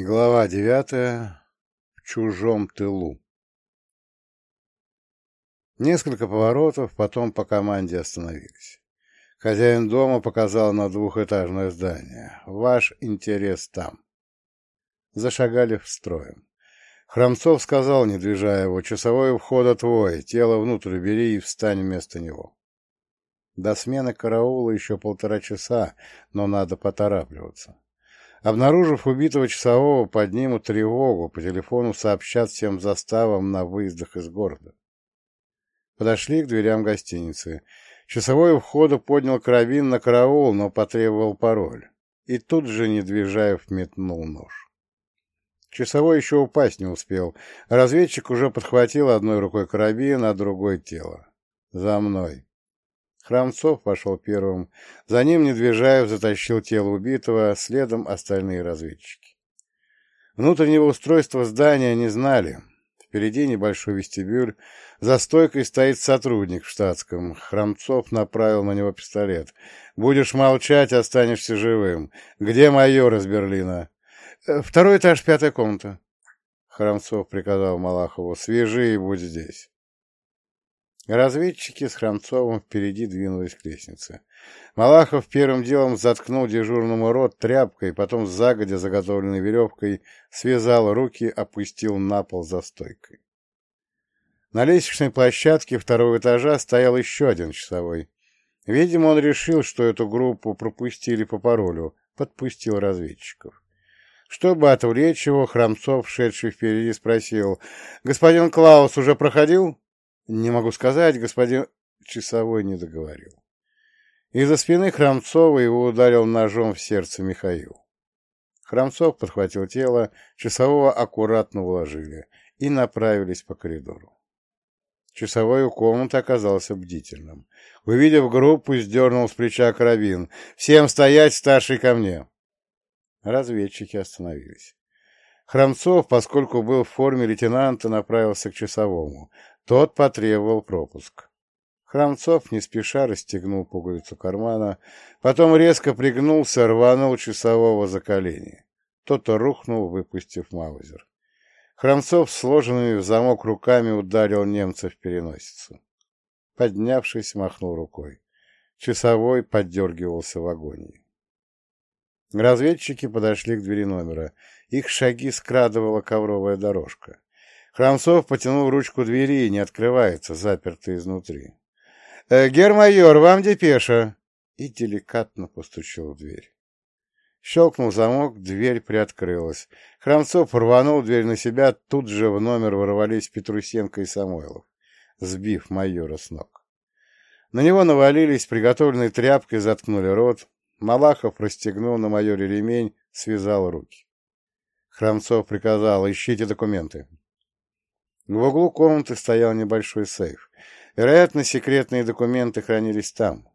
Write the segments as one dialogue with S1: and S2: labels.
S1: Глава девятая. В чужом тылу. Несколько поворотов, потом по команде остановились. Хозяин дома показал на двухэтажное здание. Ваш интерес там. Зашагали в строем. Храмцов сказал, не движая его, часовой входа твой, тело внутрь бери и встань вместо него. До смены караула еще полтора часа, но надо поторапливаться. Обнаружив убитого часового, поднимут тревогу, по телефону сообщат всем заставам на выездах из города. Подошли к дверям гостиницы. Часовой у входа поднял карабин на караул, но потребовал пароль. И тут же Недвижаев метнул нож. Часовой еще упасть не успел. Разведчик уже подхватил одной рукой карабин, а другой — тело. «За мной!» Храмцов пошел первым. За ним Недвижаев затащил тело убитого, следом остальные разведчики. Внутреннего устройства здания не знали. Впереди небольшой вестибюль. За стойкой стоит сотрудник в штатском. Храмцов направил на него пистолет. «Будешь молчать, останешься живым. Где майор из Берлина?» «Э, «Второй этаж, пятая комната». Храмцов приказал Малахову. «Свяжи и будь здесь». Разведчики с Храмцовым впереди двинулись к лестнице. Малахов первым делом заткнул дежурному рот тряпкой, потом загодя заготовленной веревкой связал руки, опустил на пол за стойкой. На лестничной площадке второго этажа стоял еще один часовой. Видимо, он решил, что эту группу пропустили по паролю, подпустил разведчиков. Чтобы отвлечь его, Храмцов, шедший впереди, спросил, «Господин Клаус уже проходил?» Не могу сказать, господин часовой не договорил. Из-за спины Храмцова его ударил ножом в сердце Михаил. Храмцов подхватил тело, часового аккуратно уложили и направились по коридору. Часовой у комнаты оказался бдительным. Увидев группу, сдернул с плеча карабин. «Всем стоять, старший ко мне!» Разведчики остановились. Храмцов, поскольку был в форме лейтенанта, направился к часовому. Тот потребовал пропуск. Храмцов не спеша расстегнул пуговицу кармана, потом резко пригнулся, рванул часового за колени. Тот рухнул, выпустив маузер. Храмцов сложенными в замок руками ударил немца в переносицу. Поднявшись, махнул рукой. Часовой поддергивался в агонии. Разведчики подошли к двери номера. Их шаги скрадывала ковровая дорожка. Храмцов потянул ручку двери, и не открывается, заперта изнутри. «Э, «Гермайор, вам депеша!» И деликатно постучал в дверь. Щелкнул замок, дверь приоткрылась. Храмцов рванул дверь на себя, тут же в номер ворвались Петрусенко и Самойлов, сбив майора с ног. На него навалились, приготовленной тряпкой заткнули рот. Малахов расстегнул на майоре ремень, связал руки. Храмцов приказал, ищите документы. В углу комнаты стоял небольшой сейф. Вероятно, секретные документы хранились там.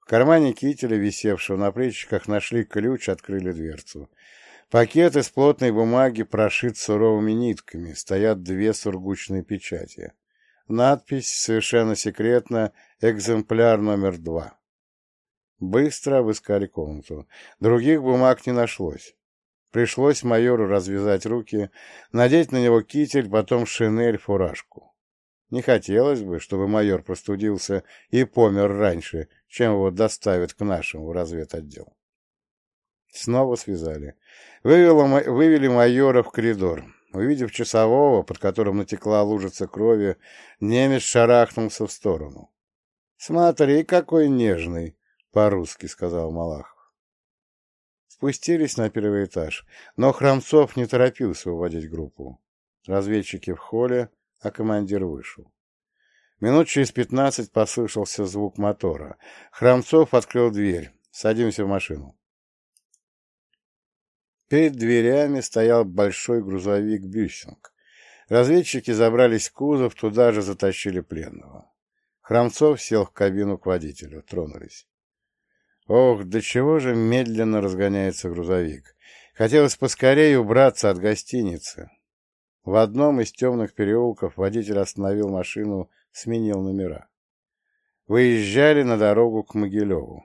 S1: В кармане кителя, висевшего на плечиках, нашли ключ, открыли дверцу. Пакет из плотной бумаги прошит суровыми нитками, стоят две сургучные печати. Надпись совершенно секретно «Экземпляр номер два». Быстро обыскали комнату. Других бумаг не нашлось. Пришлось майору развязать руки, надеть на него китель, потом шинель, фуражку. Не хотелось бы, чтобы майор простудился и помер раньше, чем его доставят к нашему разведотдел. Снова связали. Вывело, вывели майора в коридор. Увидев часового, под которым натекла лужица крови, немец шарахнулся в сторону. — Смотри, какой нежный! — по-русски сказал Малахов. Спустились на первый этаж, но Храмцов не торопился уводить группу. Разведчики в холле, а командир вышел. Минут через пятнадцать послышался звук мотора. Храмцов открыл дверь. «Садимся в машину». Перед дверями стоял большой грузовик «Бюссинг». Разведчики забрались в кузов, туда же затащили пленного. Храмцов сел в кабину к водителю. Тронулись. Ох, до чего же медленно разгоняется грузовик. Хотелось поскорее убраться от гостиницы. В одном из темных переулков водитель остановил машину, сменил номера. Выезжали на дорогу к Могилеву.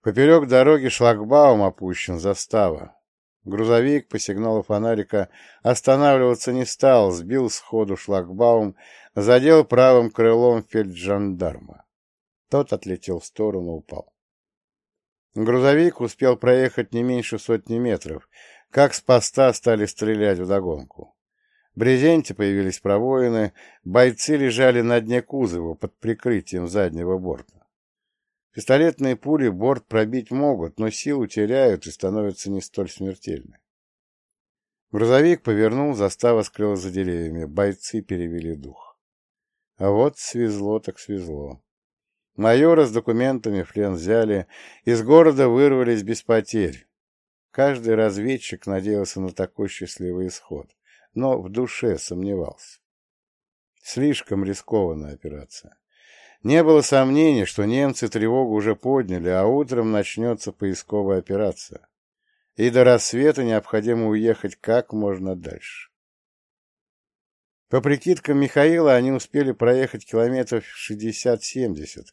S1: Поперек дороги шлагбаум опущен, застава. Грузовик по сигналу фонарика останавливаться не стал, сбил сходу шлагбаум, задел правым крылом фельджандарма. Тот отлетел в сторону, упал. Грузовик успел проехать не меньше сотни метров, как с поста стали стрелять вдогонку. В брезенте появились пробоины, бойцы лежали на дне кузова под прикрытием заднего борта. Пистолетные пули борт пробить могут, но силу теряют и становятся не столь смертельны. Грузовик повернул, застава скрылась за деревьями, бойцы перевели дух. А вот свезло так свезло. Майора с документами в плен взяли, из города вырвались без потерь. Каждый разведчик надеялся на такой счастливый исход, но в душе сомневался. Слишком рискованная операция. Не было сомнений, что немцы тревогу уже подняли, а утром начнется поисковая операция. И до рассвета необходимо уехать как можно дальше. По прикидкам Михаила, они успели проехать километров 60-70,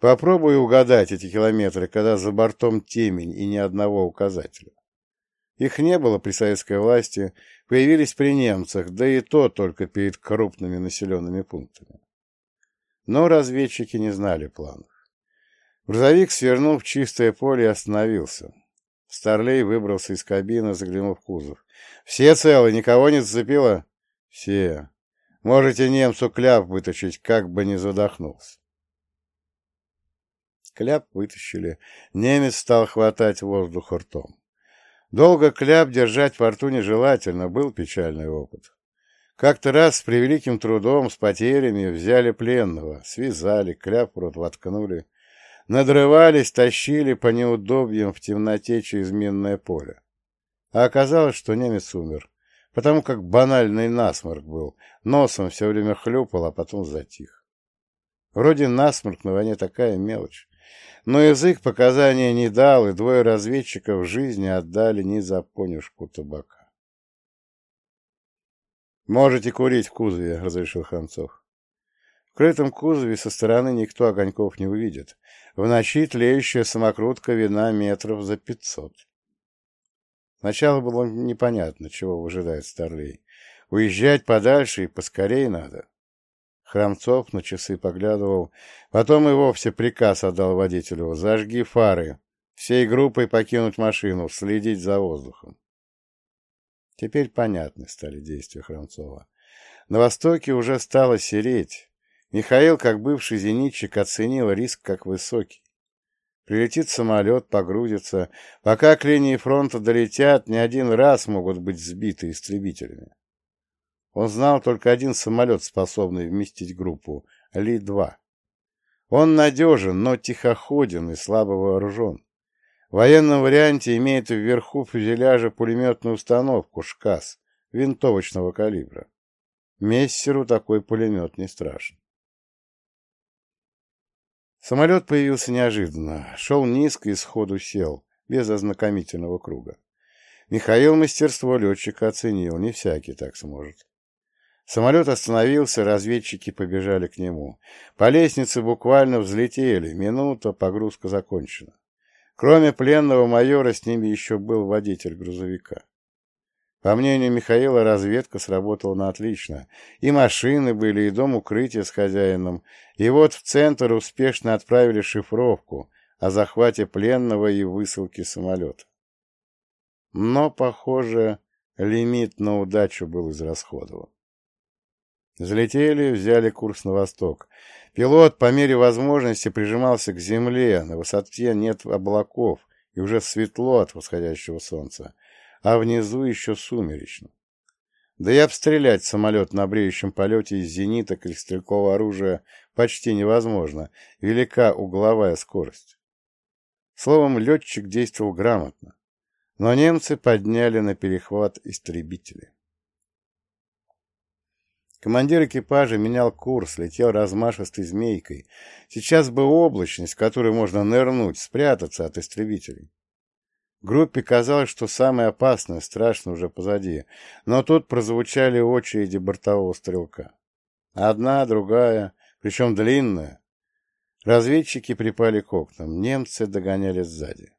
S1: Попробуй угадать эти километры, когда за бортом темень и ни одного указателя. Их не было при советской власти, появились при немцах, да и то только перед крупными населенными пунктами. Но разведчики не знали планов. Грузовик свернул в чистое поле и остановился. Старлей выбрался из кабины, заглянув в кузов. «Все целы, никого не зацепило?» «Все. Можете немцу кляп вытащить, как бы не задохнулся». Кляп вытащили. Немец стал хватать воздух ртом. Долго кляп держать во рту нежелательно, был печальный опыт. Как-то раз с превеликим трудом, с потерями, взяли пленного, связали, кляп в рот воткнули. Надрывались, тащили по неудобьям в темноте через минное поле. А оказалось, что немец умер, потому как банальный насморк был, носом все время хлюпал, а потом затих. Вроде насморк на войне такая мелочь. Но язык показания не дал, и двое разведчиков жизни отдали не за понюшку табака. «Можете курить в кузове», — разрешил Ханцов. В крытом кузове со стороны никто огоньков не увидит. В ночи тлеющая самокрутка вина метров за пятьсот. Сначала было непонятно, чего выжидает Старлей. Уезжать подальше и поскорей надо. Храмцов на часы поглядывал. Потом и вовсе приказ отдал водителю. «Зажги фары. Всей группой покинуть машину, следить за воздухом». Теперь понятны стали действия Храмцова. На востоке уже стало сереть. Михаил, как бывший зенитчик, оценил риск как высокий. Прилетит самолет, погрузится. Пока к линии фронта долетят, не один раз могут быть сбиты истребителями. Он знал только один самолет, способный вместить группу — Ли-2. Он надежен, но тихоходен и слабо вооружен. В военном варианте имеет вверху фюзеляжа пулеметную установку «ШКАС» винтовочного калибра. Мессеру такой пулемет не страшен. Самолет появился неожиданно, шел низко и сходу сел, без ознакомительного круга. Михаил мастерство летчика оценил, не всякий так сможет. Самолет остановился, разведчики побежали к нему. По лестнице буквально взлетели. Минута, погрузка закончена. Кроме пленного майора, с ними еще был водитель грузовика. По мнению Михаила, разведка сработала на отлично. И машины были, и дом укрытия с хозяином. И вот в центр успешно отправили шифровку о захвате пленного и высылке самолета. Но, похоже, лимит на удачу был израсходован. Взлетели, взяли курс на восток. Пилот по мере возможности прижимался к земле, на высоте нет облаков, и уже светло от восходящего солнца, а внизу еще сумеречно. Да и обстрелять самолет на бреющем полете из зениток или стрелкового оружия почти невозможно, велика угловая скорость. Словом, летчик действовал грамотно, но немцы подняли на перехват истребители. Командир экипажа менял курс, летел размашистой змейкой. Сейчас бы облачность, в которой можно нырнуть, спрятаться от истребителей. Группе казалось, что самое опасное, страшное уже позади, но тут прозвучали очереди бортового стрелка. Одна, другая, причем длинная. Разведчики припали к окнам, немцы догоняли сзади.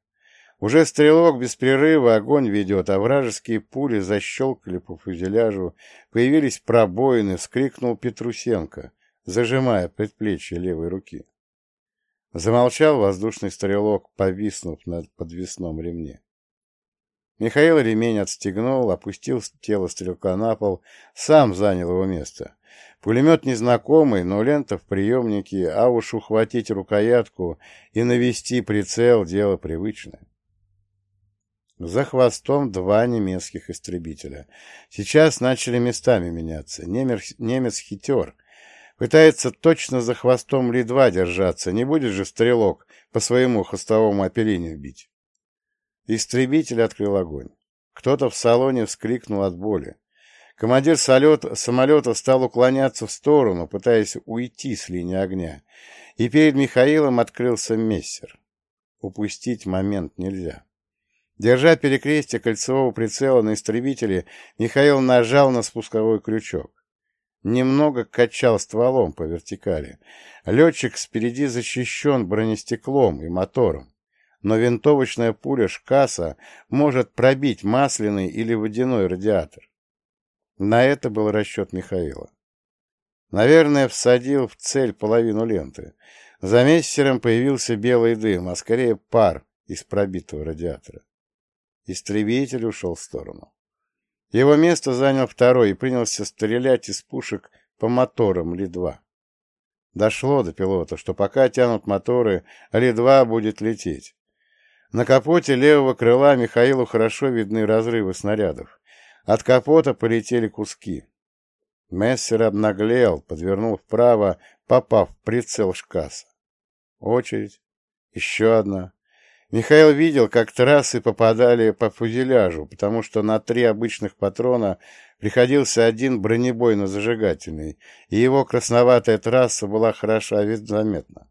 S1: Уже стрелок без прерыва огонь ведет, а вражеские пули защелкали по фюзеляжу, появились пробоины, вскрикнул Петрусенко, зажимая предплечье левой руки. Замолчал воздушный стрелок, повиснув на подвесном ремне. Михаил ремень отстегнул, опустил тело стрелка на пол, сам занял его место. Пулемет незнакомый, но лента в приемнике, а уж ухватить рукоятку и навести прицел — дело привычное. За хвостом два немецких истребителя. Сейчас начали местами меняться. Немец, немец хитер. Пытается точно за хвостом Ли-2 держаться. Не будет же стрелок по своему хвостовому оперению бить. Истребитель открыл огонь. Кто-то в салоне вскрикнул от боли. Командир самолета, самолета стал уклоняться в сторону, пытаясь уйти с линии огня, и перед Михаилом открылся мессер. Упустить момент нельзя. Держа перекрестие кольцевого прицела на истребителе, Михаил нажал на спусковой крючок. Немного качал стволом по вертикали. Летчик спереди защищен бронестеклом и мотором, но винтовочная пуля Шкаса может пробить масляный или водяной радиатор. На это был расчет Михаила. Наверное, всадил в цель половину ленты. За мессером появился белый дым, а скорее пар из пробитого радиатора. Истребитель ушел в сторону. Его место занял второй и принялся стрелять из пушек по моторам Ли-2. Дошло до пилота, что пока тянут моторы, Ли-2 будет лететь. На капоте левого крыла Михаилу хорошо видны разрывы снарядов. От капота полетели куски. Мессер обнаглел, подвернул вправо, попав в прицел шкаса. Очередь. Еще одна. Михаил видел, как трассы попадали по фюзеляжу, потому что на три обычных патрона приходился один бронебойно-зажигательный, и его красноватая трасса была хороша вид заметна.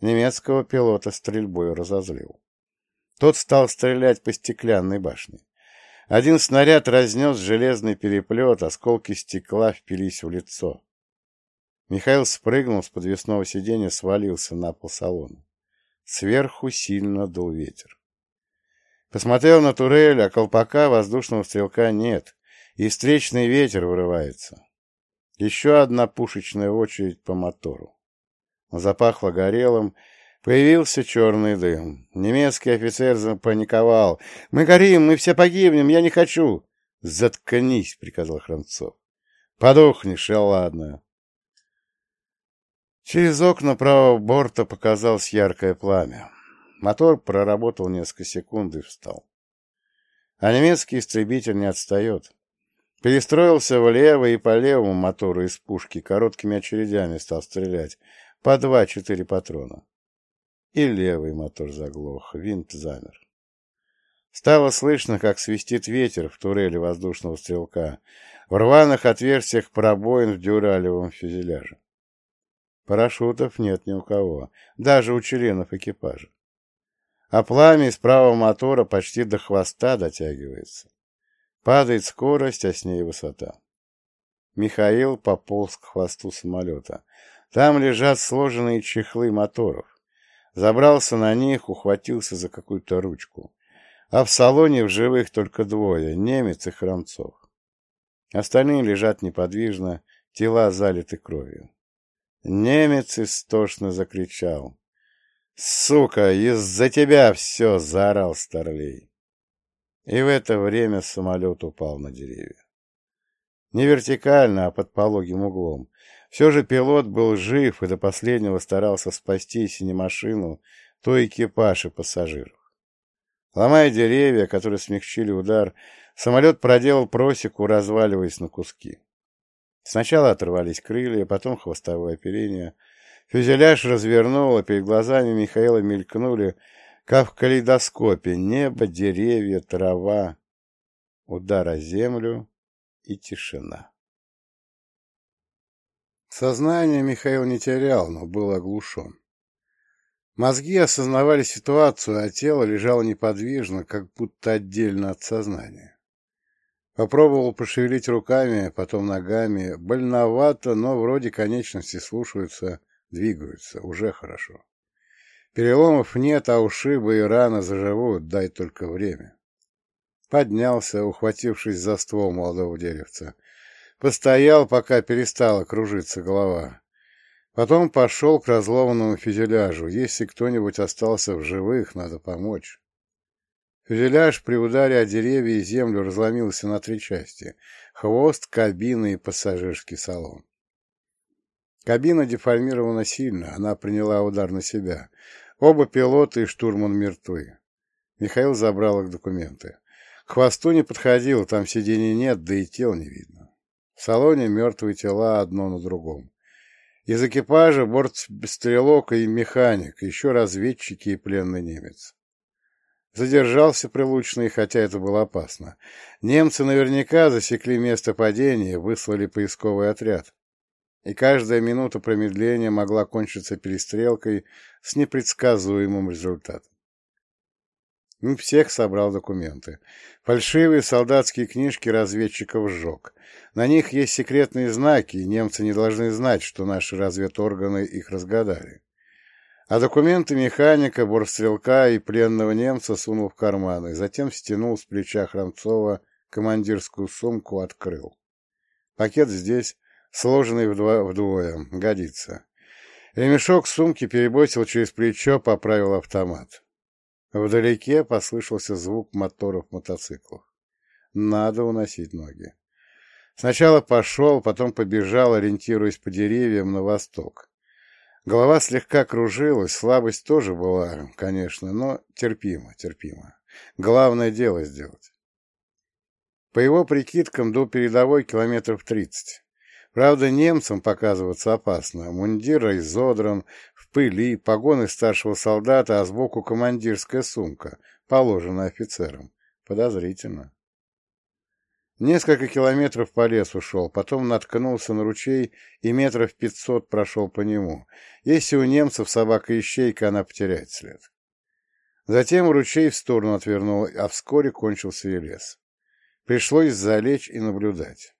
S1: Немецкого пилота стрельбой разозлил. Тот стал стрелять по стеклянной башне. Один снаряд разнес железный переплет, осколки стекла впились в лицо. Михаил спрыгнул с подвесного сиденья, свалился на пол салона. Сверху сильно дул ветер. Посмотрел на турель, а колпака воздушного стрелка нет, и встречный ветер вырывается. Еще одна пушечная очередь по мотору. Запахло горелым, появился черный дым. Немецкий офицер запаниковал. «Мы горим, мы все погибнем, я не хочу!» «Заткнись!» — приказал Храмцов. «Подохнешь, и ладно!» Через окна правого борта показалось яркое пламя. Мотор проработал несколько секунд и встал. А немецкий истребитель не отстает. Перестроился влево и по левому мотору из пушки, короткими очередями стал стрелять, по два-четыре патрона. И левый мотор заглох, винт замер. Стало слышно, как свистит ветер в турели воздушного стрелка, в рваных отверстиях пробоин в дюралевом фюзеляже. Парашютов нет ни у кого, даже у членов экипажа. А пламя из правого мотора почти до хвоста дотягивается. Падает скорость, а с ней высота. Михаил пополз к хвосту самолета. Там лежат сложенные чехлы моторов. Забрался на них, ухватился за какую-то ручку. А в салоне в живых только двое — немец и Хромцов. Остальные лежат неподвижно, тела залиты кровью. Немец истошно закричал. «Сука, из-за тебя все!» — заорал Старлей. И в это время самолет упал на деревья. Не вертикально, а под пологим углом. Все же пилот был жив и до последнего старался спасти если не машину, то экипаж и пассажиров. Ломая деревья, которые смягчили удар, самолет проделал просеку, разваливаясь на куски. Сначала оторвались крылья, потом хвостовое оперение. Фюзеляж развернуло, перед глазами Михаила мелькнули, как в калейдоскопе, небо, деревья, трава, удар о землю и тишина. Сознание Михаил не терял, но был оглушен. Мозги осознавали ситуацию, а тело лежало неподвижно, как будто отдельно от сознания. Попробовал пошевелить руками, потом ногами. Больновато, но вроде конечности слушаются, двигаются. Уже хорошо. Переломов нет, а ушибы и раны заживут, дай только время. Поднялся, ухватившись за ствол молодого деревца. Постоял, пока перестала кружиться голова. Потом пошел к разломанному фюзеляжу. Если кто-нибудь остался в живых, надо помочь. Фюзеляж при ударе о деревья и землю разломился на три части — хвост, кабина и пассажирский салон. Кабина деформирована сильно, она приняла удар на себя. Оба пилота и штурман мертвы. Михаил забрал их документы. К хвосту не подходил, там сидений нет, да и тел не видно. В салоне мертвые тела одно на другом. Из экипажа бортстрелок и механик, еще разведчики и пленный немец. Задержался прилучный, хотя это было опасно. Немцы наверняка засекли место падения, выслали поисковый отряд. И каждая минута промедления могла кончиться перестрелкой с непредсказуемым результатом. всех собрал документы. Фальшивые солдатские книжки разведчиков сжег. На них есть секретные знаки, и немцы не должны знать, что наши разведорганы их разгадали а документы механика, борстрелка и пленного немца сунул в карманы, затем стянул с плеча Храмцова командирскую сумку, открыл. Пакет здесь, сложенный вдво вдвое, годится. Ремешок сумки перебросил через плечо, поправил автомат. Вдалеке послышался звук моторов мотоциклов. Надо уносить ноги. Сначала пошел, потом побежал, ориентируясь по деревьям на восток. Голова слегка кружилась, слабость тоже была, конечно, но терпимо, терпимо. Главное дело сделать. По его прикидкам, до передовой километров тридцать. Правда, немцам показываться опасно. Мундир изодран, в пыли, погоны старшего солдата, а сбоку командирская сумка, положенная офицером. Подозрительно. Несколько километров по лесу шел, потом наткнулся на ручей и метров пятьсот прошел по нему. Если у немцев собака-ищейка, она потеряет след. Затем ручей в сторону отвернул, а вскоре кончился и лес. Пришлось залечь и наблюдать.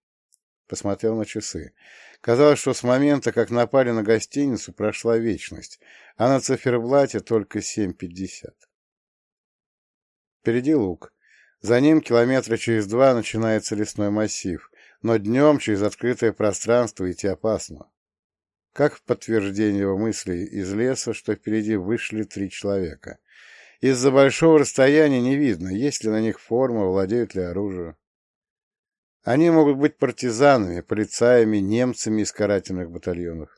S1: Посмотрел на часы. Казалось, что с момента, как напали на гостиницу, прошла вечность, а на циферблате только семь пятьдесят. Впереди луг. За ним километра через два начинается лесной массив, но днем через открытое пространство идти опасно. Как в подтверждение его мыслей из леса, что впереди вышли три человека. Из-за большого расстояния не видно, есть ли на них форма, владеют ли оружием. Они могут быть партизанами, полицаями, немцами из карательных батальонов.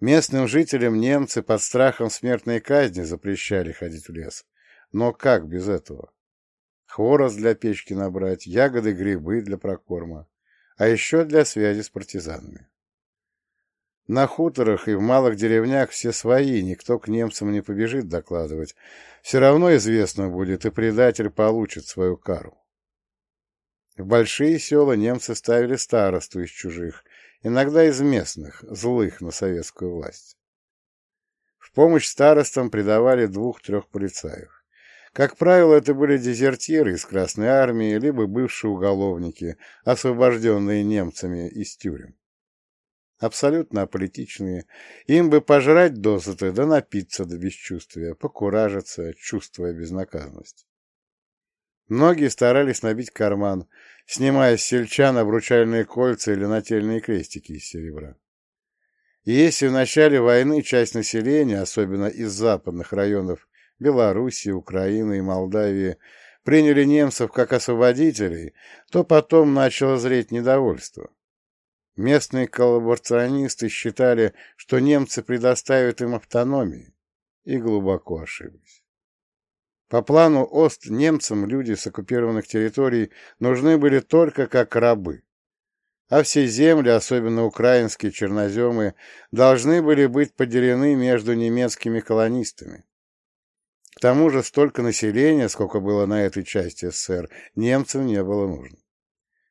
S1: Местным жителям немцы под страхом смертной казни запрещали ходить в лес. Но как без этого? Хворост для печки набрать, ягоды, грибы для прокорма, а еще для связи с партизанами. На хуторах и в малых деревнях все свои, никто к немцам не побежит докладывать. Все равно известно будет, и предатель получит свою кару. В большие села немцы ставили старосту из чужих, иногда из местных, злых на советскую власть. В помощь старостам придавали двух-трех полицаев. Как правило, это были дезертиры из Красной Армии, либо бывшие уголовники, освобожденные немцами из тюрем. Абсолютно аполитичные. Им бы пожрать досыта, да напиться до бесчувствия, покуражиться, чувствуя безнаказанность. Многие старались набить карман, снимая с сельчан обручальные кольца или нательные крестики из серебра. И если в начале войны часть населения, особенно из западных районов, Белоруссии, Украины и Молдавии приняли немцев как освободителей, то потом начало зреть недовольство. Местные коллаборационисты считали, что немцы предоставят им автономию, и глубоко ошиблись. По плану ОСТ немцам люди с оккупированных территорий нужны были только как рабы, а все земли, особенно украинские черноземы, должны были быть поделены между немецкими колонистами. К тому же столько населения, сколько было на этой части СССР, немцам не было нужно.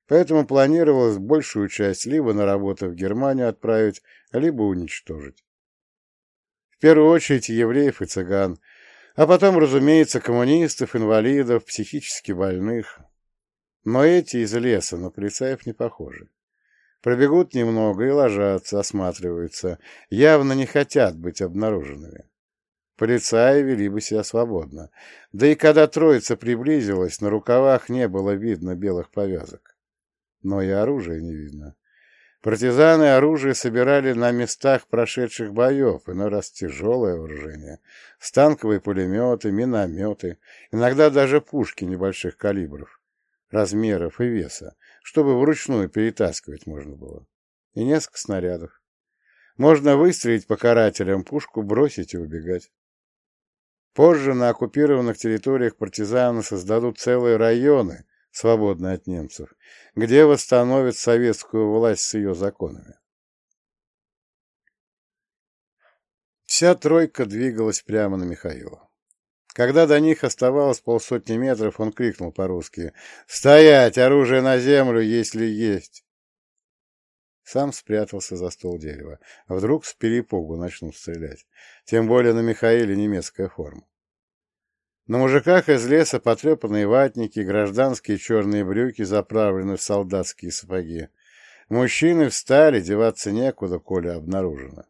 S1: Поэтому планировалось большую часть либо на работу в Германию отправить, либо уничтожить. В первую очередь евреев и цыган, а потом, разумеется, коммунистов, инвалидов, психически больных. Но эти из леса на полицаев не похожи. Пробегут немного и ложатся, осматриваются, явно не хотят быть обнаруженными. Полицаи вели бы себя свободно. Да и когда троица приблизилась, на рукавах не было видно белых повязок. Но и оружия не видно. Партизаны оружие собирали на местах прошедших боев, иной раз тяжелое вооружение, станковые пулеметы, минометы, иногда даже пушки небольших калибров, размеров и веса, чтобы вручную перетаскивать можно было. И несколько снарядов. Можно выстрелить по карателям, пушку бросить и убегать. Позже на оккупированных территориях партизаны создадут целые районы, свободные от немцев, где восстановят советскую власть с ее законами. Вся тройка двигалась прямо на Михаила. Когда до них оставалось полсотни метров, он крикнул по-русски «Стоять! Оружие на землю, если есть!» Сам спрятался за стол дерева. Вдруг с перепугу начнут стрелять. Тем более на Михаиле немецкая форма. На мужиках из леса потрепанные ватники, гражданские черные брюки, заправлены в солдатские сапоги. Мужчины встали, деваться некуда, коля обнаружено.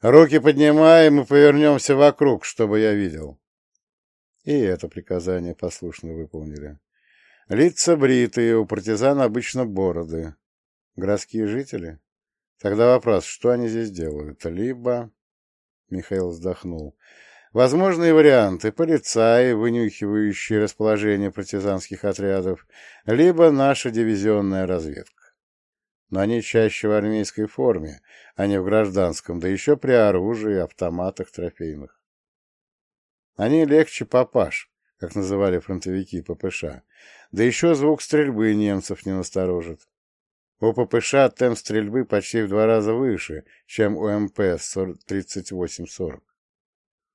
S1: «Руки поднимаем и повернемся вокруг, чтобы я видел». И это приказание послушно выполнили. Лица бритые, у партизан обычно бороды. Городские жители? Тогда вопрос, что они здесь делают? Либо... Михаил вздохнул. Возможные варианты – полицаи, вынюхивающие расположение партизанских отрядов, либо наша дивизионная разведка. Но они чаще в армейской форме, а не в гражданском, да еще при оружии, автоматах трофейных. Они легче папаш, как называли фронтовики ППШ, да еще звук стрельбы немцев не насторожит. У ППШ темп стрельбы почти в два раза выше, чем у МП 38-40.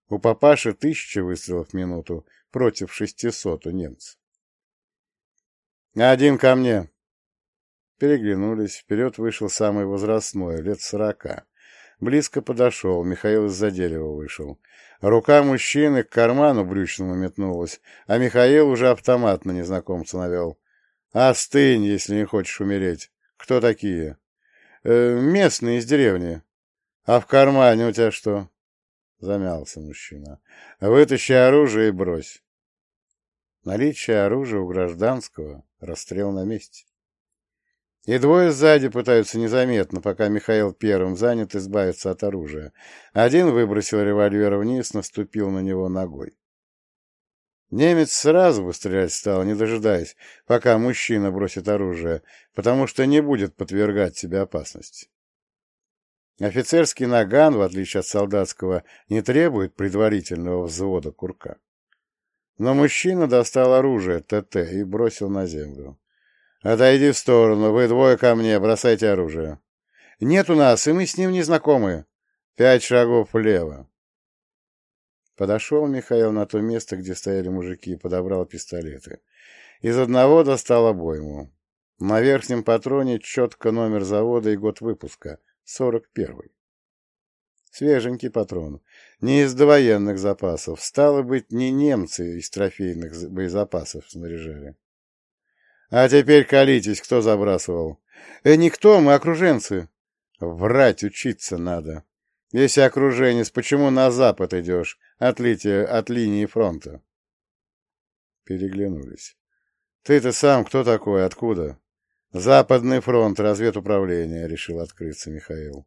S1: У папаши тысяча выстрелов в минуту против шестисот у немцев. «Один ко мне!» Переглянулись, вперед вышел самый возрастной, лет сорока. Близко подошел, Михаил из-за дерева вышел. Рука мужчины к карману брючному метнулась, а Михаил уже автомат на незнакомца навел. «Остынь, если не хочешь умереть. Кто такие? Э, местные из деревни. А в кармане у тебя что? Замялся мужчина. Вытащи оружие и брось. Наличие оружия у гражданского — расстрел на месте. И двое сзади пытаются незаметно, пока Михаил первым занят избавиться от оружия. Один выбросил револьвер вниз, наступил на него ногой. Немец сразу бы стрелять стал, не дожидаясь, пока мужчина бросит оружие, потому что не будет подвергать себе опасности. Офицерский наган, в отличие от солдатского, не требует предварительного взвода курка. Но мужчина достал оружие ТТ и бросил на землю. «Отойди в сторону, вы двое ко мне, бросайте оружие». «Нет у нас, и мы с ним не знакомы. Пять шагов влево». Подошел Михаил на то место, где стояли мужики, и подобрал пистолеты. Из одного достал обойму. На верхнем патроне четко номер завода и год выпуска — сорок первый. Свеженький патрон. Не из довоенных запасов. Стало быть, не немцы из трофейных боезапасов снаряжали. А теперь колитесь, кто забрасывал. Э, никто, мы окруженцы. Врать учиться надо. Если окруженец, почему на запад идешь? От, лити... от линии фронта. Переглянулись. «Ты-то сам кто такой? Откуда?» «Западный фронт, разведуправление», — решил открыться Михаил.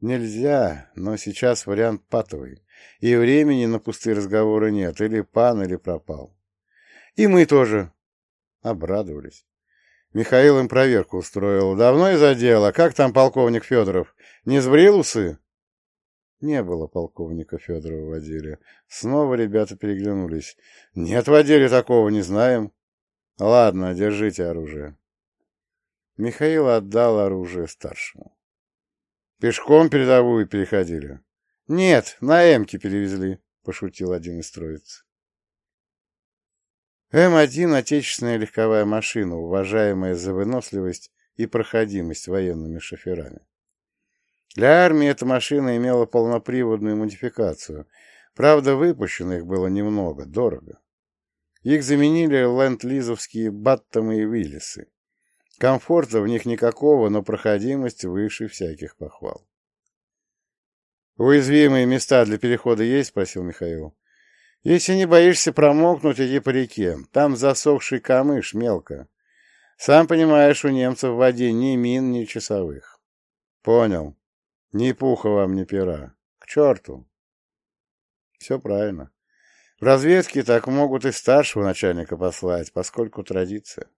S1: «Нельзя, но сейчас вариант патовый, и времени на пустые разговоры нет, или пан, или пропал». «И мы тоже», — обрадовались. Михаил им проверку устроил. «Давно из отдела. Как там полковник Федоров? Не сбрил усы?» Не было полковника Федорова в отделе. Снова ребята переглянулись. Нет в отделе такого, не знаем. Ладно, держите оружие. Михаил отдал оружие старшему. Пешком передовую переходили. Нет, на Эмке перевезли, пошутил один из троиц. М1 — отечественная легковая машина, уважаемая за выносливость и проходимость военными шоферами. Для армии эта машина имела полноприводную модификацию. Правда, выпущенных было немного, дорого. Их заменили ленд-лизовские Баттомы и Виллисы. Комфорта в них никакого, но проходимость выше всяких похвал. «Уязвимые места для перехода есть?» — спросил Михаил. «Если не боишься промокнуть, иди по реке. Там засохший камыш, мелко. Сам понимаешь, у немцев в воде ни мин, ни часовых». «Понял. Ни пуха вам, ни пера. К черту!» «Все правильно. В разведке так могут и старшего начальника послать, поскольку традиция».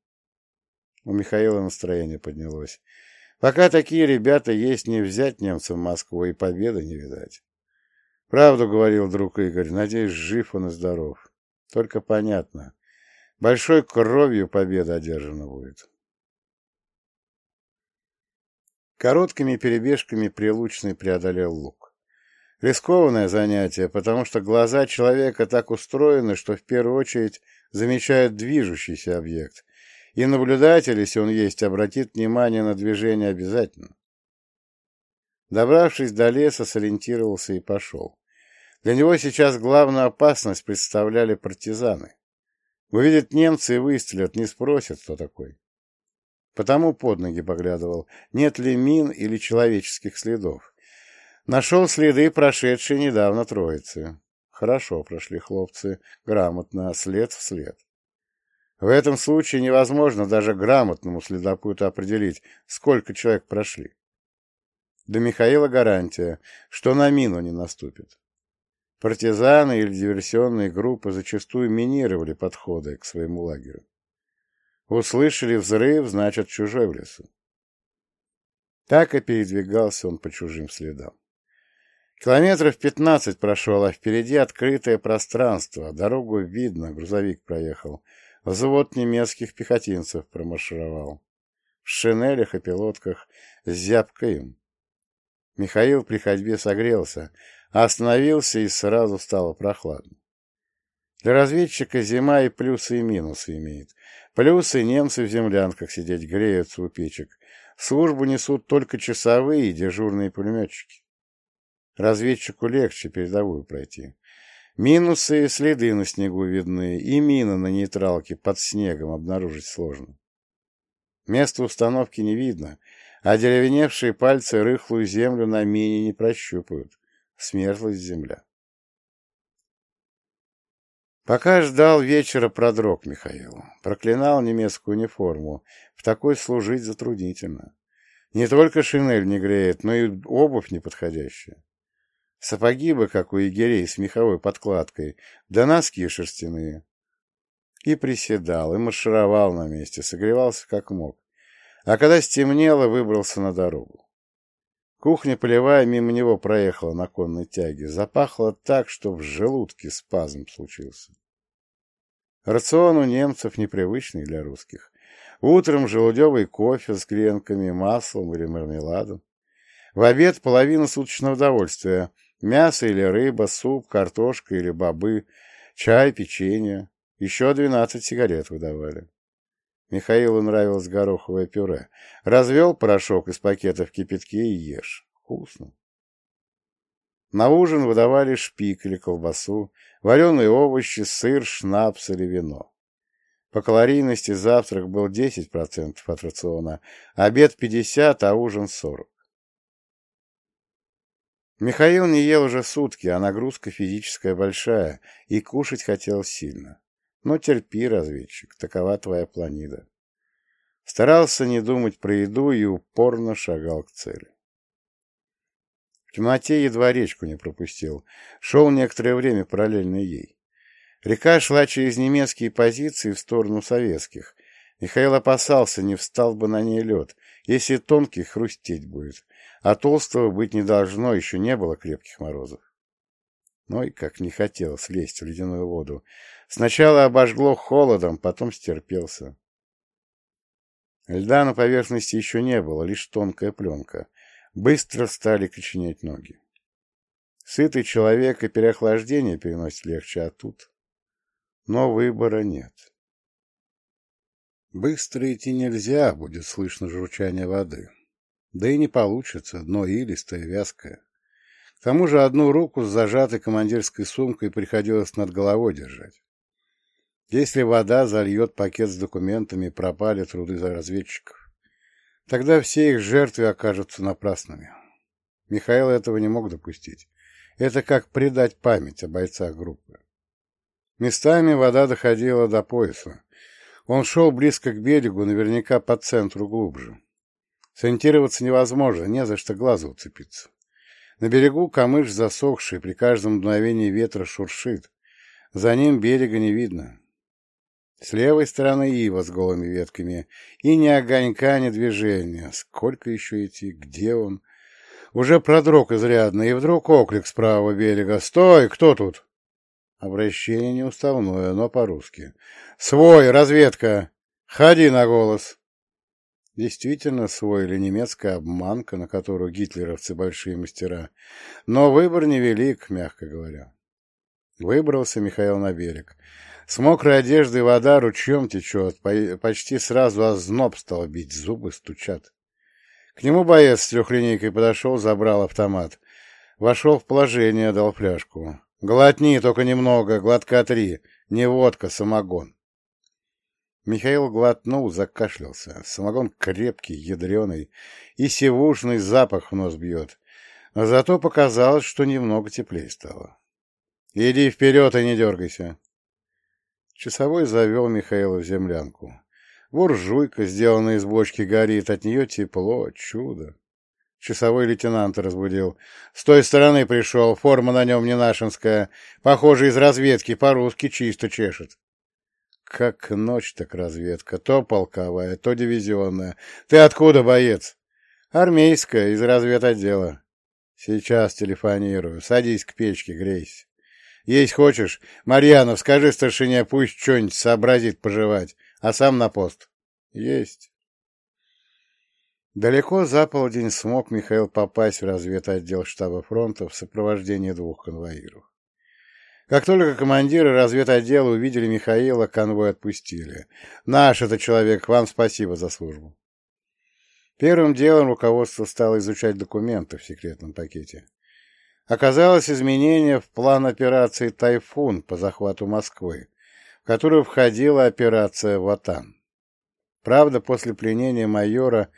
S1: У Михаила настроение поднялось. Пока такие ребята есть, не взять немцев в Москву и победы не видать. Правду говорил друг Игорь, надеюсь, жив он и здоров. Только понятно, большой кровью победа одержана будет. Короткими перебежками Прилучный преодолел луг. Рискованное занятие, потому что глаза человека так устроены, что в первую очередь замечают движущийся объект, и наблюдатель, если он есть, обратит внимание на движение обязательно. Добравшись до леса, сориентировался и пошел. Для него сейчас главную опасность представляли партизаны. Увидят немцы и выстрелят, не спросят, кто такой. Потому под ноги поглядывал, нет ли мин или человеческих следов. Нашел следы, прошедшие недавно троицы. Хорошо прошли хлопцы, грамотно, след в след. В этом случае невозможно даже грамотному следопыту определить, сколько человек прошли. До Михаила гарантия, что на мину не наступит. Партизаны или диверсионные группы зачастую минировали подходы к своему лагерю. Услышали взрыв, значит, чужой в лесу. Так и передвигался он по чужим следам. Километров пятнадцать прошел, а впереди открытое пространство, дорогу видно, грузовик проехал — Взвод немецких пехотинцев промаршировал. В шинелях и пилотках с зябкой Михаил при ходьбе согрелся, остановился и сразу стало прохладно. Для разведчика зима и плюсы, и минусы имеет. Плюсы немцы в землянках сидеть греются у печек. Службу несут только часовые и дежурные пулеметчики. Разведчику легче передовую пройти. Минусы следы на снегу видны, и мина на нейтралке под снегом обнаружить сложно. Место установки не видно, а деревеневшие пальцы рыхлую землю на мине не прощупают. Смерзлась земля. Пока ждал вечера, продрог Михаил. Проклинал немецкую униформу. В такой служить затруднительно. Не только шинель не греет, но и обувь неподходящая. Сапоги бы, как у егерей, с меховой подкладкой, да носки шерстяные. И приседал, и маршировал на месте, согревался как мог. А когда стемнело, выбрался на дорогу. Кухня полевая мимо него проехала на конной тяге. Запахло так, что в желудке спазм случился. Рацион у немцев непривычный для русских. Утром желудевый кофе с гренками, маслом или мармеладом. В обед половина суточного удовольствия Мясо или рыба, суп, картошка или бобы, чай, печенье. Еще двенадцать сигарет выдавали. Михаилу нравилось гороховое пюре. Развел порошок из пакета в кипятке и ешь. Вкусно. На ужин выдавали шпик или колбасу, вареные овощи, сыр, шнапс или вино. По калорийности завтрак был 10% от рациона, обед 50%, а ужин 40%. Михаил не ел уже сутки, а нагрузка физическая большая, и кушать хотел сильно. Но терпи, разведчик, такова твоя планида. Старался не думать про еду и упорно шагал к цели. В темноте едва речку не пропустил. Шел некоторое время параллельно ей. Река шла через немецкие позиции в сторону советских. Михаил опасался, не встал бы на ней лед. Если тонкий, хрустеть будет а толстого быть не должно, еще не было крепких морозов. Ну и как не хотел слезть в ледяную воду. Сначала обожгло холодом, потом стерпелся. Льда на поверхности еще не было, лишь тонкая пленка. Быстро стали коченеть ноги. Сытый человек и переохлаждение переносит легче, а тут... Но выбора нет. Быстро идти нельзя, будет слышно журчание воды. Да и не получится, дно илистое, вязкое. К тому же одну руку с зажатой командирской сумкой приходилось над головой держать. Если вода зальет пакет с документами, пропали труды за разведчиков. Тогда все их жертвы окажутся напрасными. Михаил этого не мог допустить. Это как предать память о бойцах группы. Местами вода доходила до пояса. Он шел близко к берегу, наверняка по центру глубже. Сориентироваться невозможно, не за что глазу уцепиться. На берегу камыш засохший, при каждом мгновении ветра шуршит. За ним берега не видно. С левой стороны ива с голыми ветками, и ни огонька, ни движения. Сколько еще идти? Где он? Уже продрог изрядно, и вдруг оклик с правого берега. «Стой! Кто тут?» Обращение неуставное, но по-русски. «Свой! Разведка! Ходи на голос!» Действительно свой или немецкая обманка, на которую гитлеровцы большие мастера. Но выбор невелик, мягко говоря. Выбрался Михаил на берег. С мокрой одеждой вода ручьем течет, почти сразу озноб стал бить, зубы стучат. К нему боец с трехлинейкой подошел, забрал автомат. Вошел в положение, дал фляжку. «Глотни, только немного, глотка три. Не водка, самогон». Михаил глотнул, закашлялся. Самогон крепкий, ядреный, и сивушный запах в нос бьет. Зато показалось, что немного теплее стало. «Иди вперед и не дергайся». Часовой завел Михаила в землянку. Буржуйка, сделанная из бочки, горит, от нее тепло, чудо. Часовой лейтенант разбудил. С той стороны пришел, форма на нем не нашинская. Похоже, из разведки, по-русски чисто чешет. Как ночь так разведка, то полковая, то дивизионная. Ты откуда, боец? Армейская, из разведотдела. Сейчас телефонирую. Садись к печке, грейся. Есть хочешь? Марьянов, скажи старшине, пусть что-нибудь сообразит пожевать а сам на пост. Есть. Далеко за полдень смог Михаил попасть в разведотдел штаба фронта в сопровождении двух конвоиров. Как только командиры разведотдела увидели Михаила, конвой отпустили. «Наш это человек, вам спасибо за службу». Первым делом руководство стало изучать документы в секретном пакете. Оказалось изменение в план операции «Тайфун» по захвату Москвы, в которую входила операция «Ватан». Правда, после пленения майора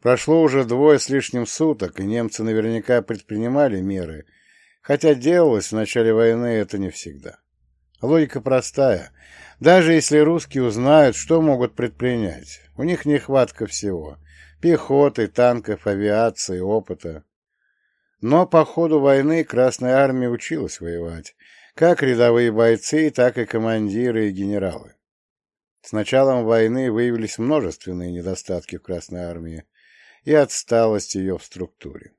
S1: прошло уже двое с лишним суток, и немцы наверняка предпринимали меры, хотя делалось в начале войны это не всегда. Логика простая. Даже если русские узнают, что могут предпринять, у них нехватка всего – пехоты, танков, авиации, опыта. Но по ходу войны Красная Армия училась воевать, как рядовые бойцы, так и командиры и генералы. С началом войны выявились множественные недостатки в Красной Армии и отсталость ее в структуре.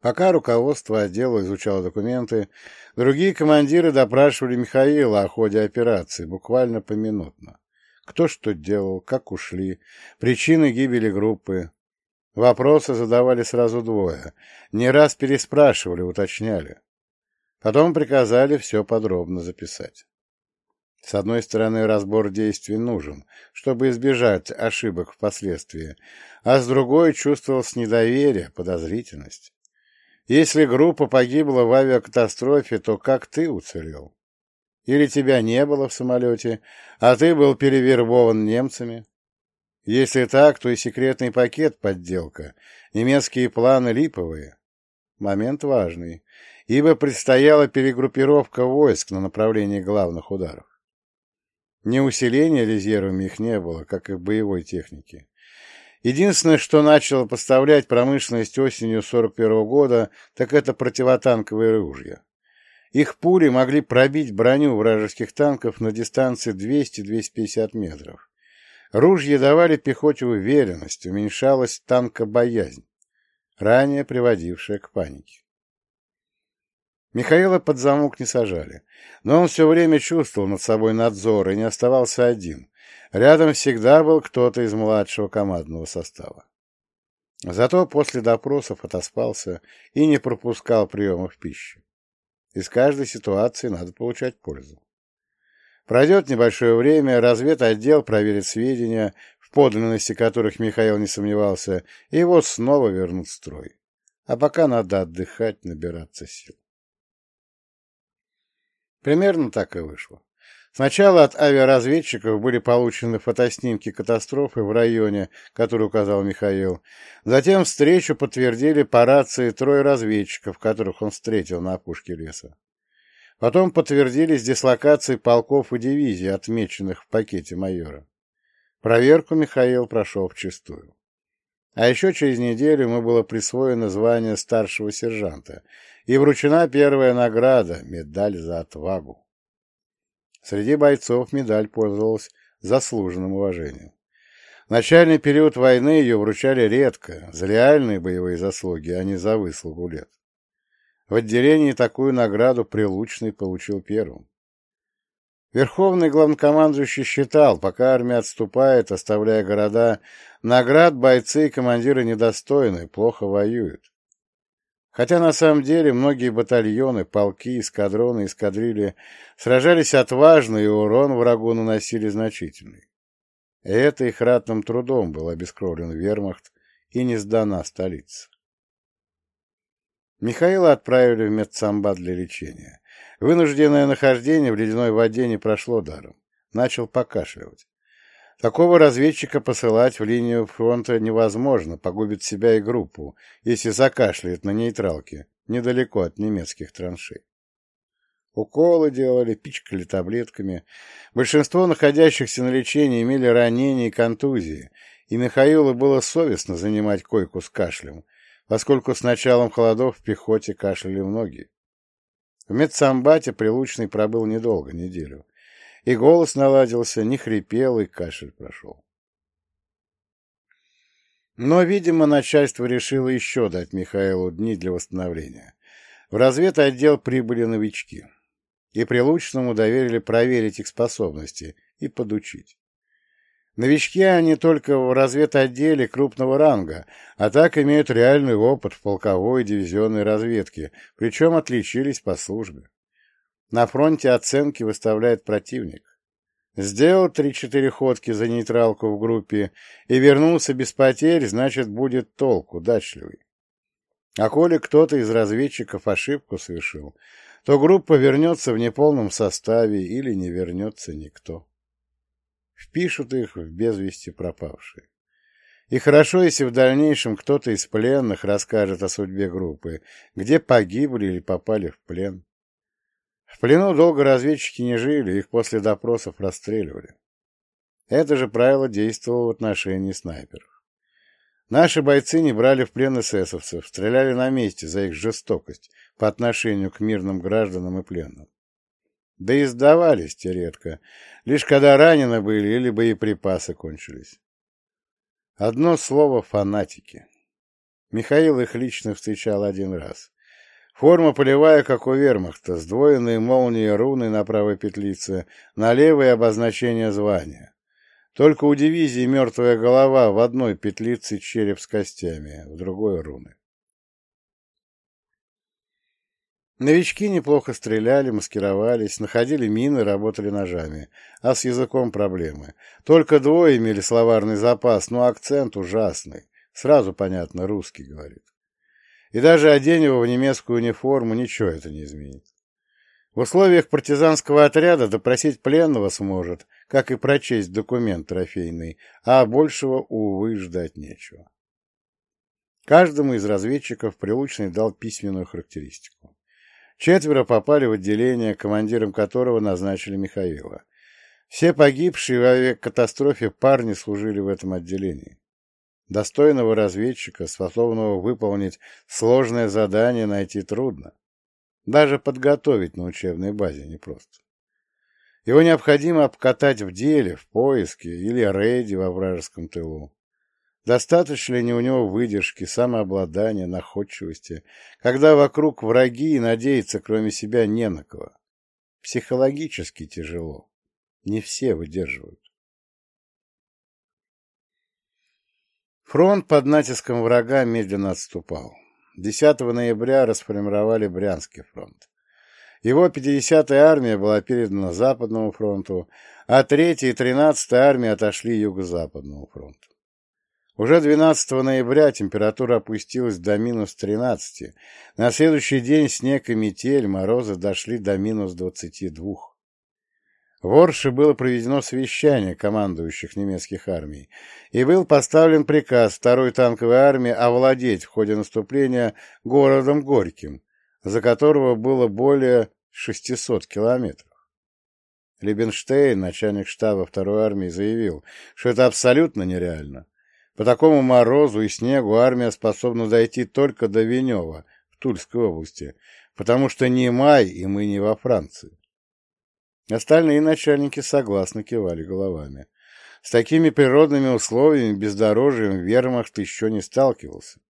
S1: Пока руководство отдела изучало документы, другие командиры допрашивали Михаила о ходе операции, буквально поминутно. Кто что делал, как ушли, причины гибели группы. Вопросы задавали сразу двое. Не раз переспрашивали, уточняли. Потом приказали все подробно записать. С одной стороны, разбор действий нужен, чтобы избежать ошибок впоследствии, а с другой чувствовалось недоверие, подозрительность. Если группа погибла в авиакатастрофе, то как ты уцелел? Или тебя не было в самолете, а ты был перевербован немцами? Если так, то и секретный пакет — подделка, немецкие планы липовые. Момент важный ибо предстояла перегруппировка войск на направлении главных ударов. Ни усиления резервами их не было, как и боевой техники. Единственное, что начало поставлять промышленность осенью 41 года, так это противотанковые ружья. Их пули могли пробить броню вражеских танков на дистанции 200-250 метров. Ружья давали пехоте уверенность, уменьшалась танкобоязнь, ранее приводившая к панике. Михаила под замок не сажали, но он все время чувствовал над собой надзор и не оставался один. Рядом всегда был кто-то из младшего командного состава. Зато после допросов отоспался и не пропускал приемов пищи. Из каждой ситуации надо получать пользу. Пройдет небольшое время, разведотдел проверит сведения, в подлинности которых Михаил не сомневался, и его снова вернут в строй. А пока надо отдыхать, набираться сил. Примерно так и вышло. Сначала от авиаразведчиков были получены фотоснимки катастрофы в районе, который указал Михаил. Затем встречу подтвердили по рации трое разведчиков, которых он встретил на опушке леса. Потом подтвердились дислокации полков и дивизий, отмеченных в пакете майора. Проверку Михаил прошел вчистую. А еще через неделю ему было присвоено звание старшего сержанта и вручена первая награда — медаль за отвагу. Среди бойцов медаль пользовалась заслуженным уважением. В начальный период войны ее вручали редко, за реальные боевые заслуги, а не за выслугу лет. В отделении такую награду Прилучный получил первым. Верховный главнокомандующий считал, пока армия отступает, оставляя города, наград бойцы и командиры недостойны, плохо воюют. Хотя на самом деле многие батальоны, полки, эскадроны, эскадрильи сражались отважно и урон врагу наносили значительный. И это их ратным трудом был обескровлен вермахт и не сдана столица. Михаила отправили в медсамбат для лечения. Вынужденное нахождение в ледяной воде не прошло даром. Начал покашливать. Такого разведчика посылать в линию фронта невозможно, погубит себя и группу, если закашляет на нейтралке, недалеко от немецких траншей. Уколы делали, пичкали таблетками. Большинство находящихся на лечении имели ранения и контузии, и Михаилу было совестно занимать койку с кашлем, поскольку с началом холодов в пехоте кашляли многие. В медсамбате Прилучный пробыл недолго, неделю. И голос наладился, не хрипел, и кашель прошел. Но, видимо, начальство решило еще дать Михаилу дни для восстановления. В разведотдел прибыли новички, и Прилучному доверили проверить их способности и подучить. Новички они только в разведотделе крупного ранга, а так имеют реальный опыт в полковой и дивизионной разведке, причем отличились по службе. На фронте оценки выставляет противник. Сделал три-четыре ходки за нейтралку в группе и вернулся без потерь, значит, будет толк, удачливый. А коли кто-то из разведчиков ошибку совершил, то группа вернется в неполном составе или не вернется никто. Впишут их в без вести пропавшие. И хорошо, если в дальнейшем кто-то из пленных расскажет о судьбе группы, где погибли или попали в плен. В плену долго разведчики не жили, их после допросов расстреливали. Это же правило действовало в отношении снайперов. Наши бойцы не брали в плен эсэсовцев, стреляли на месте за их жестокость по отношению к мирным гражданам и пленным. Да и сдавались те редко, лишь когда ранены были или боеприпасы кончились. Одно слово — фанатики. Михаил их лично встречал один раз. Форма полевая, как у вермахта, сдвоенные молнии руны на правой петлице, на левой обозначение звания. Только у дивизии мертвая голова в одной петлице череп с костями, в другой руны. Новички неплохо стреляли, маскировались, находили мины, работали ножами. А с языком проблемы. Только двое имели словарный запас, но акцент ужасный. Сразу понятно, русский говорит. И даже одень его в немецкую униформу, ничего это не изменит. В условиях партизанского отряда допросить пленного сможет, как и прочесть документ трофейный, а большего, увы, ждать нечего. Каждому из разведчиков Прилучный дал письменную характеристику. Четверо попали в отделение, командиром которого назначили Михаила. Все погибшие в авиакатастрофе парни служили в этом отделении. Достойного разведчика, способного выполнить сложное задание, найти трудно. Даже подготовить на учебной базе непросто. Его необходимо обкатать в деле, в поиске или рейде во вражеском тылу. Достаточно ли у него выдержки, самообладания, находчивости, когда вокруг враги и надеяться кроме себя не на кого? Психологически тяжело. Не все выдерживают. Фронт под натиском врага медленно отступал. 10 ноября расформировали Брянский фронт. Его 50-я армия была передана Западному фронту, а 3-я и 13-я армии отошли Юго-Западному фронту. Уже 12 ноября температура опустилась до минус 13. На следующий день снег и метель, морозы дошли до минус 22. В Орше было проведено совещание командующих немецких армий, и был поставлен приказ второй танковой армии овладеть в ходе наступления городом Горьким, за которого было более 600 километров. Либенштейн, начальник штаба второй армии, заявил, что это абсолютно нереально. По такому морозу и снегу армия способна дойти только до Венева в Тульской области, потому что не май, и мы не во Франции. Остальные начальники согласно кивали головами. С такими природными условиями, бездорожьем, вермахт еще не сталкивался.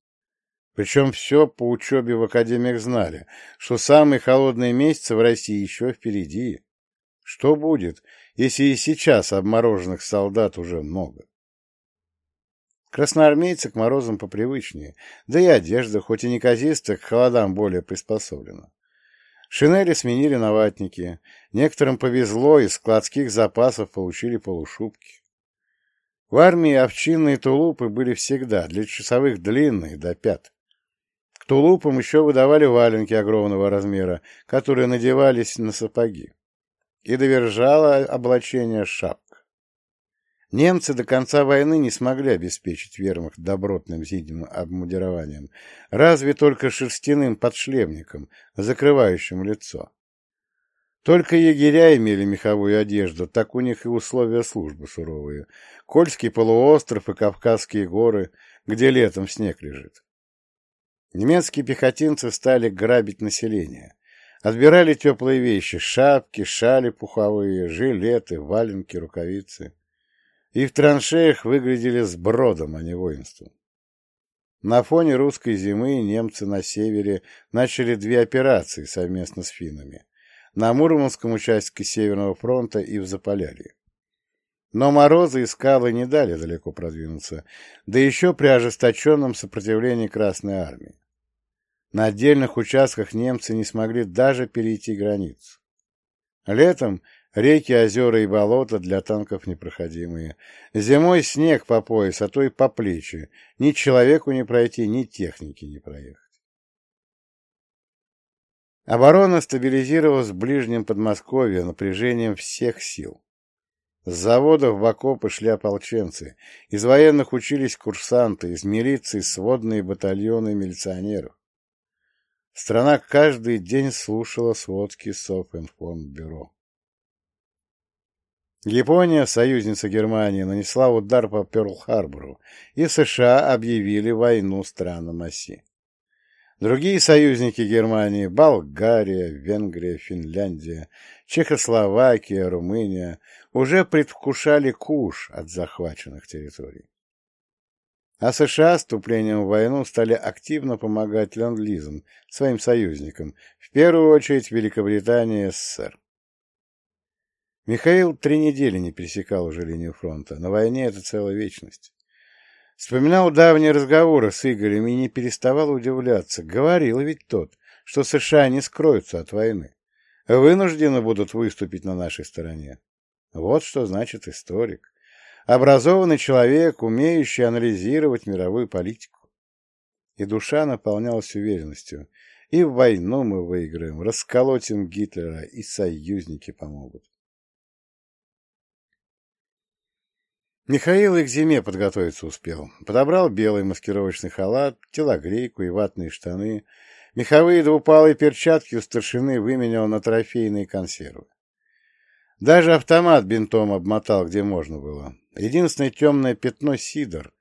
S1: Причем все по учебе в академиях знали, что самые холодные месяцы в России еще впереди. Что будет, если и сейчас обмороженных солдат уже много? Красноармейцы к морозам попривычнее, да и одежда, хоть и неказистая, к холодам более приспособлена. Шинели сменили на ватники. Некоторым повезло, из складских запасов получили полушубки. В армии овчинные тулупы были всегда, для часовых длинные, до пят. К тулупам еще выдавали валенки огромного размера, которые надевались на сапоги. И довержало облачение шапка. Немцы до конца войны не смогли обеспечить вермахт добротным зимним обмундированием, разве только шерстяным подшлемником, закрывающим лицо. Только егеря имели меховую одежду, так у них и условия службы суровые. Кольский полуостров и Кавказские горы, где летом снег лежит. Немецкие пехотинцы стали грабить население. Отбирали теплые вещи — шапки, шали пуховые, жилеты, валенки, рукавицы и в траншеях выглядели сбродом, а не воинством. На фоне русской зимы немцы на севере начали две операции совместно с финнами на Мурманском участке Северного фронта и в Заполярье. Но морозы и скалы не дали далеко продвинуться, да еще при ожесточенном сопротивлении Красной Армии. На отдельных участках немцы не смогли даже перейти границу. Летом Реки, озера и болота для танков непроходимые. Зимой снег по пояс, а то и по плечи. Ни человеку не пройти, ни технике не проехать. Оборона стабилизировалась в ближнем Подмосковье напряжением всех сил. С заводов в окопы шли ополченцы, из военных учились курсанты, из милиции сводные батальоны милиционеров. Страна каждый день слушала сводки Совинформбюро. Япония, союзница Германии, нанесла удар по Пёрл-Харбору, и США объявили войну странам оси. Другие союзники Германии – Болгария, Венгрия, Финляндия, Чехословакия, Румыния – уже предвкушали куш от захваченных территорий. А США вступлением в войну стали активно помогать ленд-лизам, своим союзникам, в первую очередь Великобритании и СССР. Михаил три недели не пересекал уже линию фронта. На войне это целая вечность. Вспоминал давние разговоры с Игорем и не переставал удивляться. Говорил ведь тот, что США не скроются от войны. Вынуждены будут выступить на нашей стороне. Вот что значит историк. Образованный человек, умеющий анализировать мировую политику. И душа наполнялась уверенностью. И в войну мы выиграем, расколотим Гитлера, и союзники помогут. Михаил и к зиме подготовиться успел. Подобрал белый маскировочный халат, телогрейку и ватные штаны. Меховые двупалые перчатки у старшины выменял на трофейные консервы. Даже автомат бинтом обмотал, где можно было. Единственное темное пятно — сидор,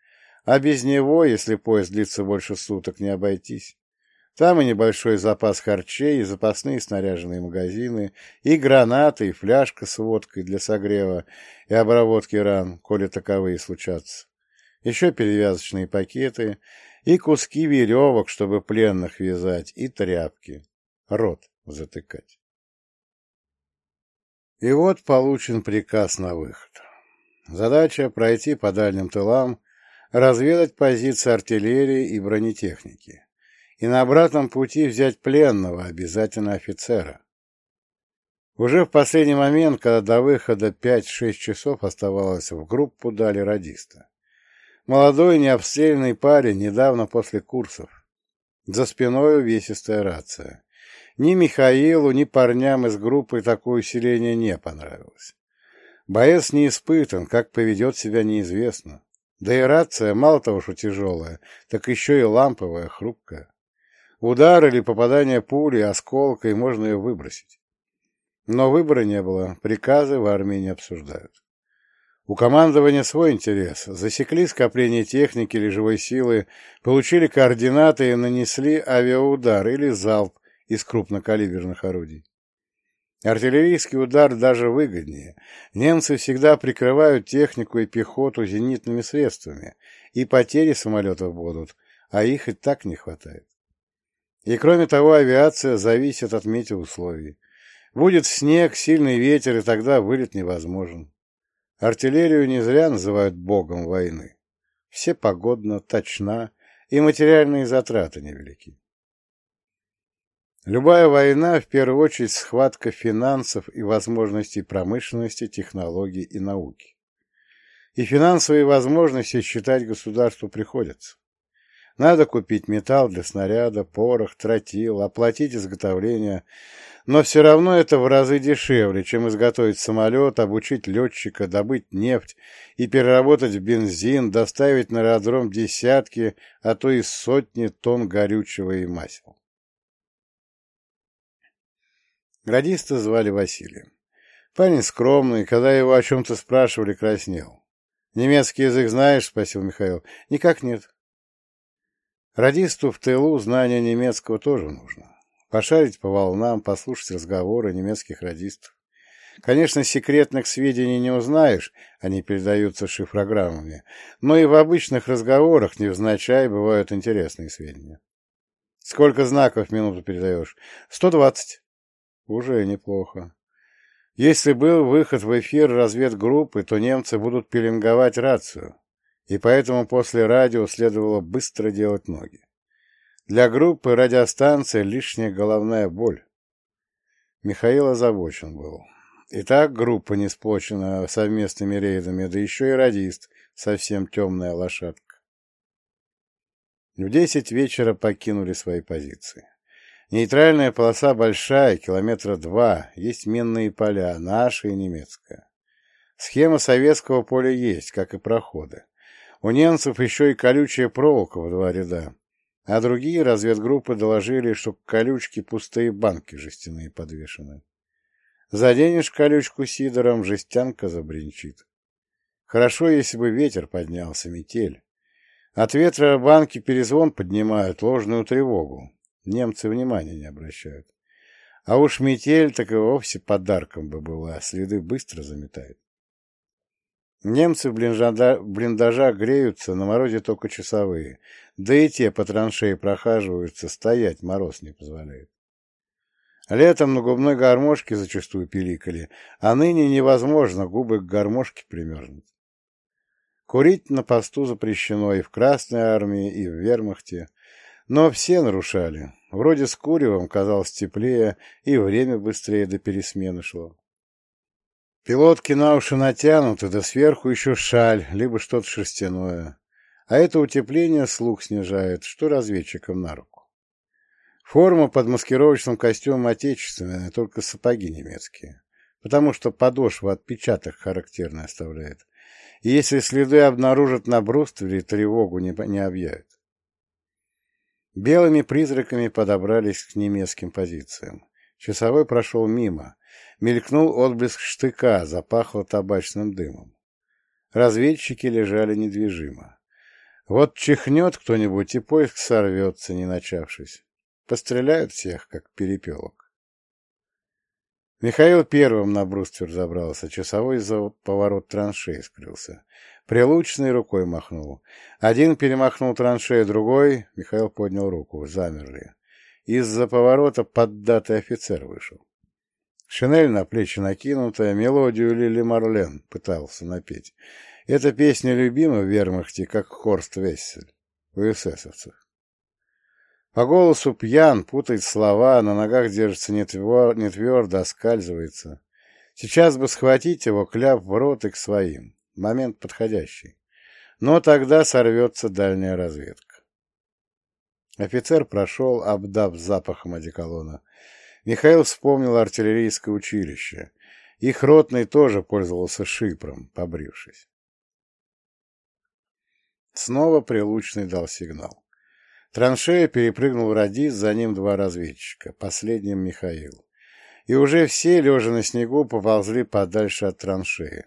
S1: а без него, если поезд длится больше суток, не обойтись. Там и небольшой запас харчей, и запасные снаряженные магазины, и гранаты, и фляжка с водкой для согрева и обработки ран, коли таковые случатся. Еще перевязочные пакеты, и куски веревок, чтобы пленных вязать, и тряпки. Рот затыкать. И вот получен приказ на выход. Задача — пройти по дальним тылам, разведать позиции артиллерии и бронетехники и на обратном пути взять пленного, обязательно офицера. Уже в последний момент, когда до выхода 5-6 часов оставалось, в группу дали радиста. Молодой необстрелянный парень, недавно после курсов. За спиной увесистая рация. Ни Михаилу, ни парням из группы такое усиление не понравилось. Боец не испытан, как поведет себя неизвестно. Да и рация мало того, что тяжелая, так еще и ламповая, хрупкая. Удар или попадание пули, осколкой можно ее выбросить. Но выбора не было, приказы в армии не обсуждают. У командования свой интерес. Засекли скопление техники или живой силы, получили координаты и нанесли авиаудар или залп из крупнокалиберных орудий. Артиллерийский удар даже выгоднее. Немцы всегда прикрывают технику и пехоту зенитными средствами, и потери самолетов будут, а их и так не хватает. И кроме того, авиация зависит от метеоусловий. Будет снег, сильный ветер, и тогда вылет невозможен. Артиллерию не зря называют богом войны. Все погодно, точна, и материальные затраты невелики. Любая война, в первую очередь, схватка финансов и возможностей промышленности, технологий и науки. И финансовые возможности считать государству приходится. Надо купить металл для снаряда, порох, тротил, оплатить изготовление, но все равно это в разы дешевле, чем изготовить самолет, обучить летчика, добыть нефть и переработать в бензин, доставить на аэродром десятки, а то и сотни тонн горючего и масел. Радиста звали Василием. Парень скромный, когда его о чем-то спрашивали, краснел. «Немецкий язык знаешь?» — спросил Михаил. «Никак нет». Радисту в тылу знание немецкого тоже нужно. Пошарить по волнам, послушать разговоры немецких радистов. Конечно, секретных сведений не узнаешь, они передаются шифрограммами, но и в обычных разговорах невзначай бывают интересные сведения. Сколько знаков в минуту передаешь? Сто двадцать. Уже неплохо. Если был выход в эфир разведгруппы, то немцы будут пеленговать рацию, и поэтому после радио следовало быстро делать ноги. Для группы радиостанция лишняя головная боль. Михаил озабочен был. И так группа не сплочена совместными рейдами, да еще и радист, совсем темная лошадка. В десять вечера покинули свои позиции. Нейтральная полоса большая, километра два, есть минные поля, наша и немецкая. Схема советского поля есть, как и проходы. У немцев еще и колючая проволока в два ряда, а другие разведгруппы доложили, что к колючке пустые банки жестяные подвешены. Заденешь колючку сидором, жестянка забринчит. Хорошо, если бы ветер поднялся, метель. От ветра банки перезвон поднимают, ложную тревогу. Немцы внимания не обращают. А уж метель так и вовсе подарком бы была, следы быстро заметает. Немцы в блиндажах греются, на морозе только часовые, да и те по траншеи прохаживаются, стоять мороз не позволяет. Летом на губной гармошке зачастую пиликали, а ныне невозможно губы к гармошке примерзнуть. Курить на посту запрещено и в Красной армии, и в вермахте, но все нарушали. Вроде с куревом казалось теплее, и время быстрее до пересмены шло. Пилотки на уши натянуты, да сверху еще шаль, либо что-то шерстяное. А это утепление слух снижает, что разведчикам на руку. Форма под маскировочным костюмом отечественная, только сапоги немецкие, потому что подошва отпечаток характерный оставляет. И если следы обнаружат на бруствере, тревогу не, не объявят. Белыми призраками подобрались к немецким позициям. Часовой прошел мимо. Мелькнул отблеск штыка, запахло табачным дымом. Разведчики лежали недвижимо. Вот чихнет кто-нибудь, и поиск сорвется, не начавшись. Постреляют всех, как перепелок. Михаил первым на бруствер забрался, часовой за поворот траншеи скрылся. Прилучный рукой махнул. Один перемахнул траншею, другой... Михаил поднял руку. Замерли. Из-за поворота поддатый офицер вышел. Шинель на плечи накинутая, мелодию Лили Марлен пытался напеть. Эта песня любима в вермахте, как Хорст Вессель у эсэсовцев. По голосу пьян, путает слова, на ногах держится не, твер, не твердо, оскальзывается. Сейчас бы схватить его, кляп в рот и к своим. Момент подходящий. Но тогда сорвется дальняя разведка. Офицер прошел, обдав запахом одеколона. Михаил вспомнил артиллерийское училище. Их ротный тоже пользовался шипром, побрившись. Снова Прилучный дал сигнал. Траншея перепрыгнул радист, за ним два разведчика, последним Михаил. И уже все, лежа на снегу, поползли подальше от траншеи.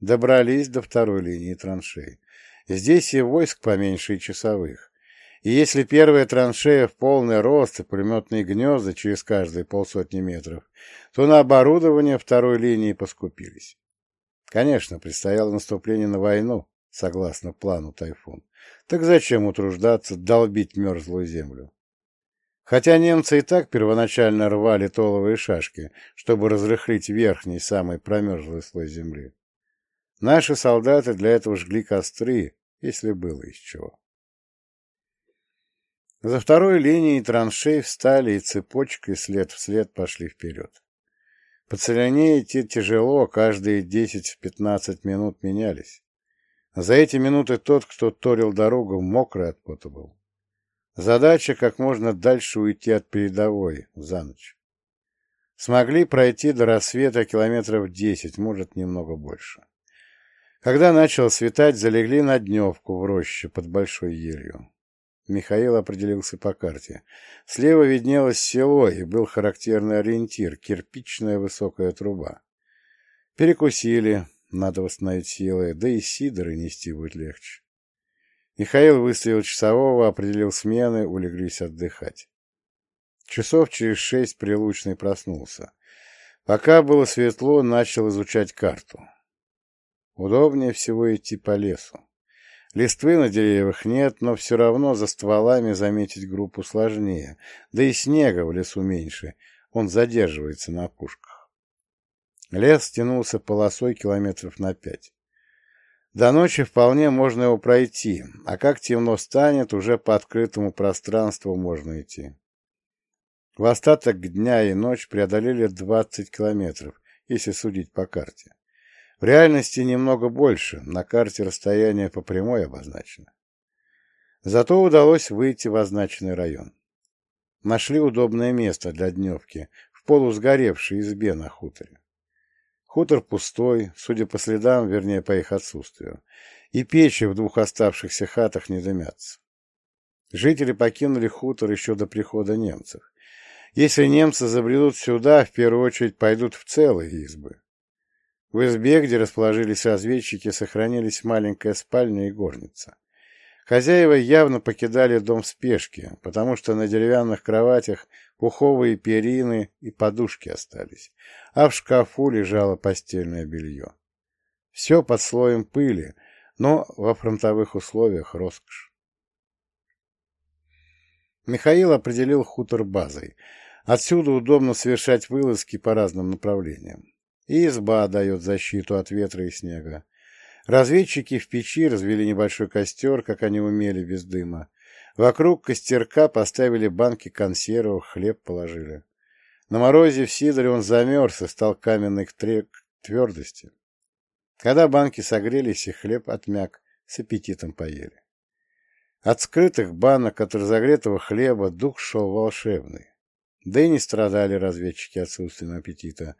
S1: Добрались до второй линии траншеи. Здесь и войск поменьше, и часовых. И если первая траншея в полный рост и пулеметные гнезда через каждые полсотни метров, то на оборудование второй линии поскупились. Конечно, предстояло наступление на войну, согласно плану «Тайфун». Так зачем утруждаться, долбить мерзлую землю? Хотя немцы и так первоначально рвали толовые шашки, чтобы разрыхлить верхний, самый промерзлый слой земли. Наши солдаты для этого жгли костры, если было из чего. За второй линией траншей встали и цепочкой след в след пошли вперед. По целине идти тяжело, каждые 10-15 минут менялись. За эти минуты тот, кто торил дорогу, мокрый от пота был. Задача как можно дальше уйти от передовой за ночь. Смогли пройти до рассвета километров десять, может, немного больше. Когда начало светать, залегли на дневку в роще под большой елью. Михаил определился по карте. Слева виднелось село, и был характерный ориентир — кирпичная высокая труба. Перекусили, надо восстановить силы, да и сидоры нести будет легче. Михаил выставил часового, определил смены, улеглись отдыхать. Часов через шесть Прилучный проснулся. Пока было светло, начал изучать карту. Удобнее всего идти по лесу. Листвы на деревьях нет, но все равно за стволами заметить группу сложнее, да и снега в лесу меньше, он задерживается на опушках. Лес тянулся полосой километров на пять. До ночи вполне можно его пройти, а как темно станет, уже по открытому пространству можно идти. В остаток дня и ночь преодолели 20 километров, если судить по карте. В реальности немного больше, на карте расстояние по прямой обозначено. Зато удалось выйти в означенный район. Нашли удобное место для дневки в полусгоревшей избе на хуторе. Хутор пустой, судя по следам, вернее, по их отсутствию, и печи в двух оставшихся хатах не дымятся. Жители покинули хутор еще до прихода немцев. Если немцы забредут сюда, в первую очередь пойдут в целые избы. В избе, где расположились разведчики, сохранились маленькая спальня и горница. Хозяева явно покидали дом в спешке, потому что на деревянных кроватях пуховые перины и подушки остались, а в шкафу лежало постельное белье. Все под слоем пыли, но во фронтовых условиях роскошь. Михаил определил хутор базой. Отсюда удобно совершать вылазки по разным направлениям. Изба дает защиту от ветра и снега. Разведчики в печи развели небольшой костер, как они умели, без дыма. Вокруг костерка поставили банки консервов, хлеб положили. На морозе в Сидоре он замерз и стал каменной к твердости. Когда банки согрелись и хлеб отмяк, с аппетитом поели. От скрытых банок, от разогретого хлеба дух шел волшебный. Да и не страдали разведчики отсутствием аппетита.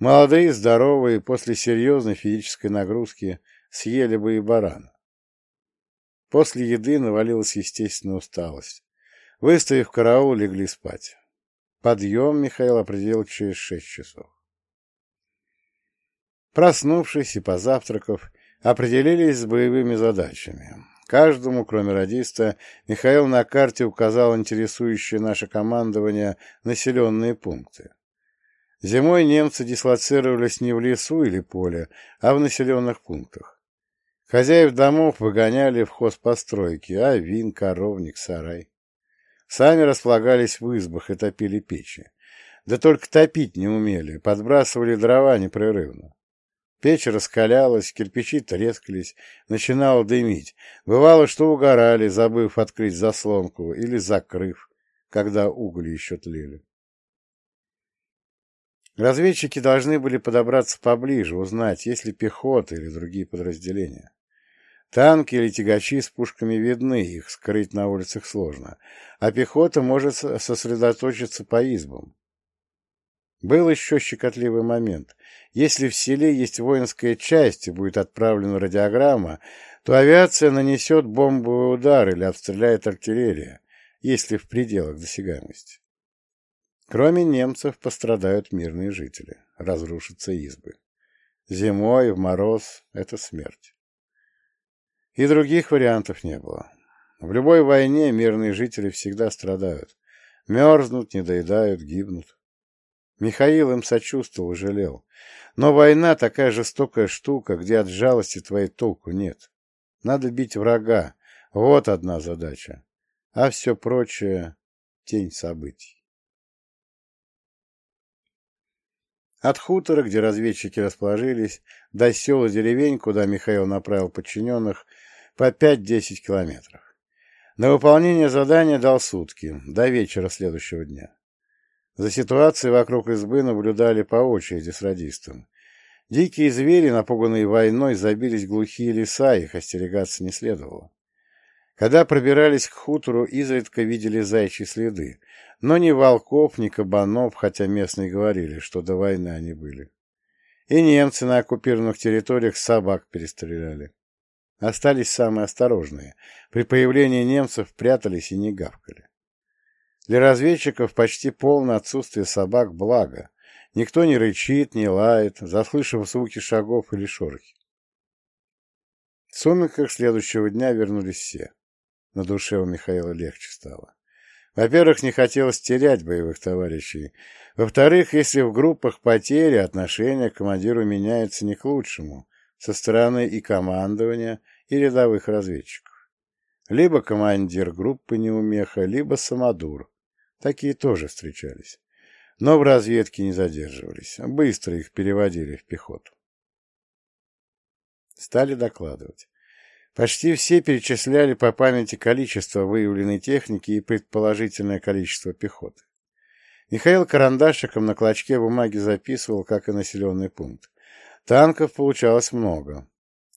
S1: Молодые, здоровые, после серьезной физической нагрузки съели бы и барана. После еды навалилась естественная усталость. Выставив караул, легли спать. Подъем Михаил определил через шесть часов. Проснувшись и позавтракав, определились с боевыми задачами. Каждому, кроме радиста, Михаил на карте указал интересующие наше командование населенные пункты. Зимой немцы дислоцировались не в лесу или поле, а в населенных пунктах. Хозяев домов выгоняли в хозпостройки, а вин, коровник, сарай. Сами располагались в избах и топили печи. Да только топить не умели, подбрасывали дрова непрерывно. Печь раскалялась, кирпичи трескались, начинало дымить. Бывало, что угорали, забыв открыть заслонку или закрыв, когда угли еще тлели. Разведчики должны были подобраться поближе, узнать, есть ли пехота или другие подразделения. Танки или тягачи с пушками видны, их скрыть на улицах сложно, а пехота может сосредоточиться по избам. Был еще щекотливый момент. Если в селе есть воинская часть и будет отправлена радиограмма, то авиация нанесет бомбовый удар или обстреляет артиллерия, если в пределах досягаемости. Кроме немцев пострадают мирные жители, разрушатся избы. Зимой, в мороз — это смерть. И других вариантов не было. В любой войне мирные жители всегда страдают. Мерзнут, недоедают, гибнут. Михаил им сочувствовал жалел. Но война такая жестокая штука, где от жалости твоей толку нет. Надо бить врага. Вот одна задача. А все прочее — тень событий. От хутора, где разведчики расположились, до села деревень, куда Михаил направил подчиненных, по 5-10 километров. На выполнение задания дал сутки, до вечера следующего дня. За ситуацией вокруг избы наблюдали по очереди с радистом. Дикие звери, напуганные войной, забились в глухие леса, их остерегаться не следовало. Когда пробирались к хутору, изредка видели зайчьи следы, но ни волков, ни кабанов, хотя местные говорили, что до войны они были. И немцы на оккупированных территориях собак перестреляли. Остались самые осторожные. При появлении немцев прятались и не гавкали. Для разведчиков почти полное отсутствие собак – благо. Никто не рычит, не лает, заслышав звуки шагов или шорохи. В сумерках следующего дня вернулись все. На душе у Михаила легче стало. Во-первых, не хотелось терять боевых товарищей. Во-вторых, если в группах потери, отношение к командиру меняется не к лучшему, со стороны и командования, и рядовых разведчиков. Либо командир группы неумеха, либо самодур. Такие тоже встречались. Но в разведке не задерживались. Быстро их переводили в пехоту. Стали докладывать. Почти все перечисляли по памяти количество выявленной техники и предположительное количество пехоты. Михаил карандашиком на клочке бумаги записывал, как и населенный пункт. Танков получалось много.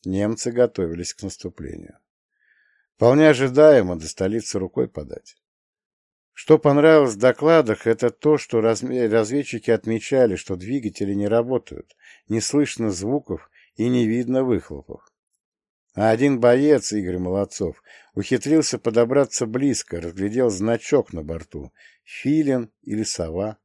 S1: Немцы готовились к наступлению. Вполне ожидаемо до столицы рукой подать. Что понравилось в докладах, это то, что разведчики отмечали, что двигатели не работают, не слышно звуков и не видно выхлопов. А один боец, Игорь Молодцов, ухитрился подобраться близко, разглядел значок на борту — филин или сова.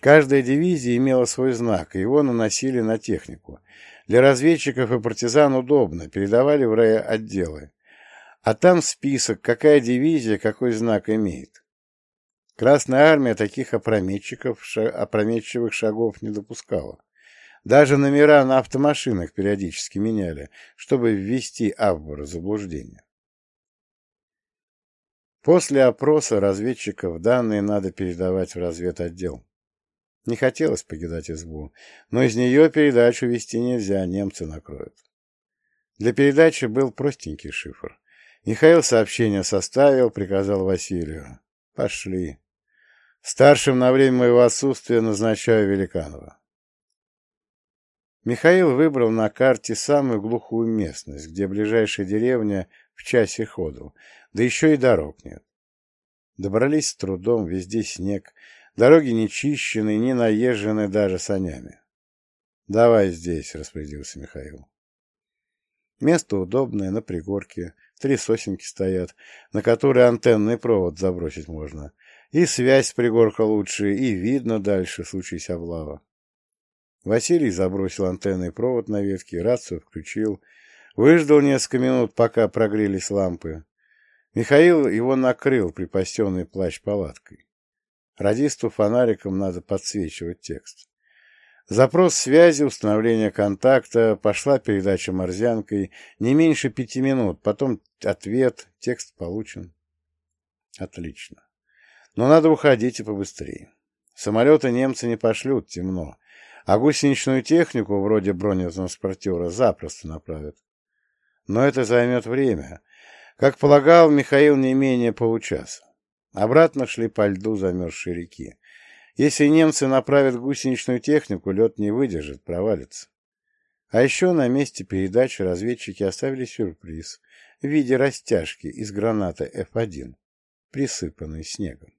S1: Каждая дивизия имела свой знак, и его наносили на технику. Для разведчиков и партизан удобно, передавали в райотделы. А там список, какая дивизия какой знак имеет. Красная армия таких опрометчиков, опрометчивых шагов не допускала. Даже номера на автомашинах периодически меняли, чтобы ввести Авбора в заблуждение. После опроса разведчиков данные надо передавать в разведотдел. Не хотелось покидать избу, но из нее передачу вести нельзя, немцы накроют. Для передачи был простенький шифр. Михаил сообщение составил, приказал Василию. Пошли. Старшим на время моего отсутствия назначаю Великанова. Михаил выбрал на карте самую глухую местность, где ближайшая деревня в часе ходу, да еще и дорог нет. Добрались с трудом, везде снег, дороги не чищены, не наезжены даже санями. — Давай здесь, — распорядился Михаил. Место удобное, на пригорке, три сосенки стоят, на которые антенный провод забросить можно. И связь с пригорка лучше, и видно дальше, случись облава. Василий забросил антенный провод на ветке, рацию включил, выждал несколько минут, пока прогрелись лампы. Михаил его накрыл припасенный плащ-палаткой. Радисту фонариком надо подсвечивать текст. Запрос связи, установление контакта, пошла передача морзянкой, не меньше пяти минут, потом ответ, текст получен. Отлично. Но надо уходить и побыстрее. Самолеты немцы не пошлют, темно а гусеничную технику, вроде бронетранспортера, запросто направят. Но это займет время. Как полагал Михаил, не менее получаса. Обратно шли по льду замерзшей реки. Если немцы направят гусеничную технику, лед не выдержит, провалится. А еще на месте передачи разведчики оставили сюрприз в виде растяжки из граната F1, присыпанной снегом.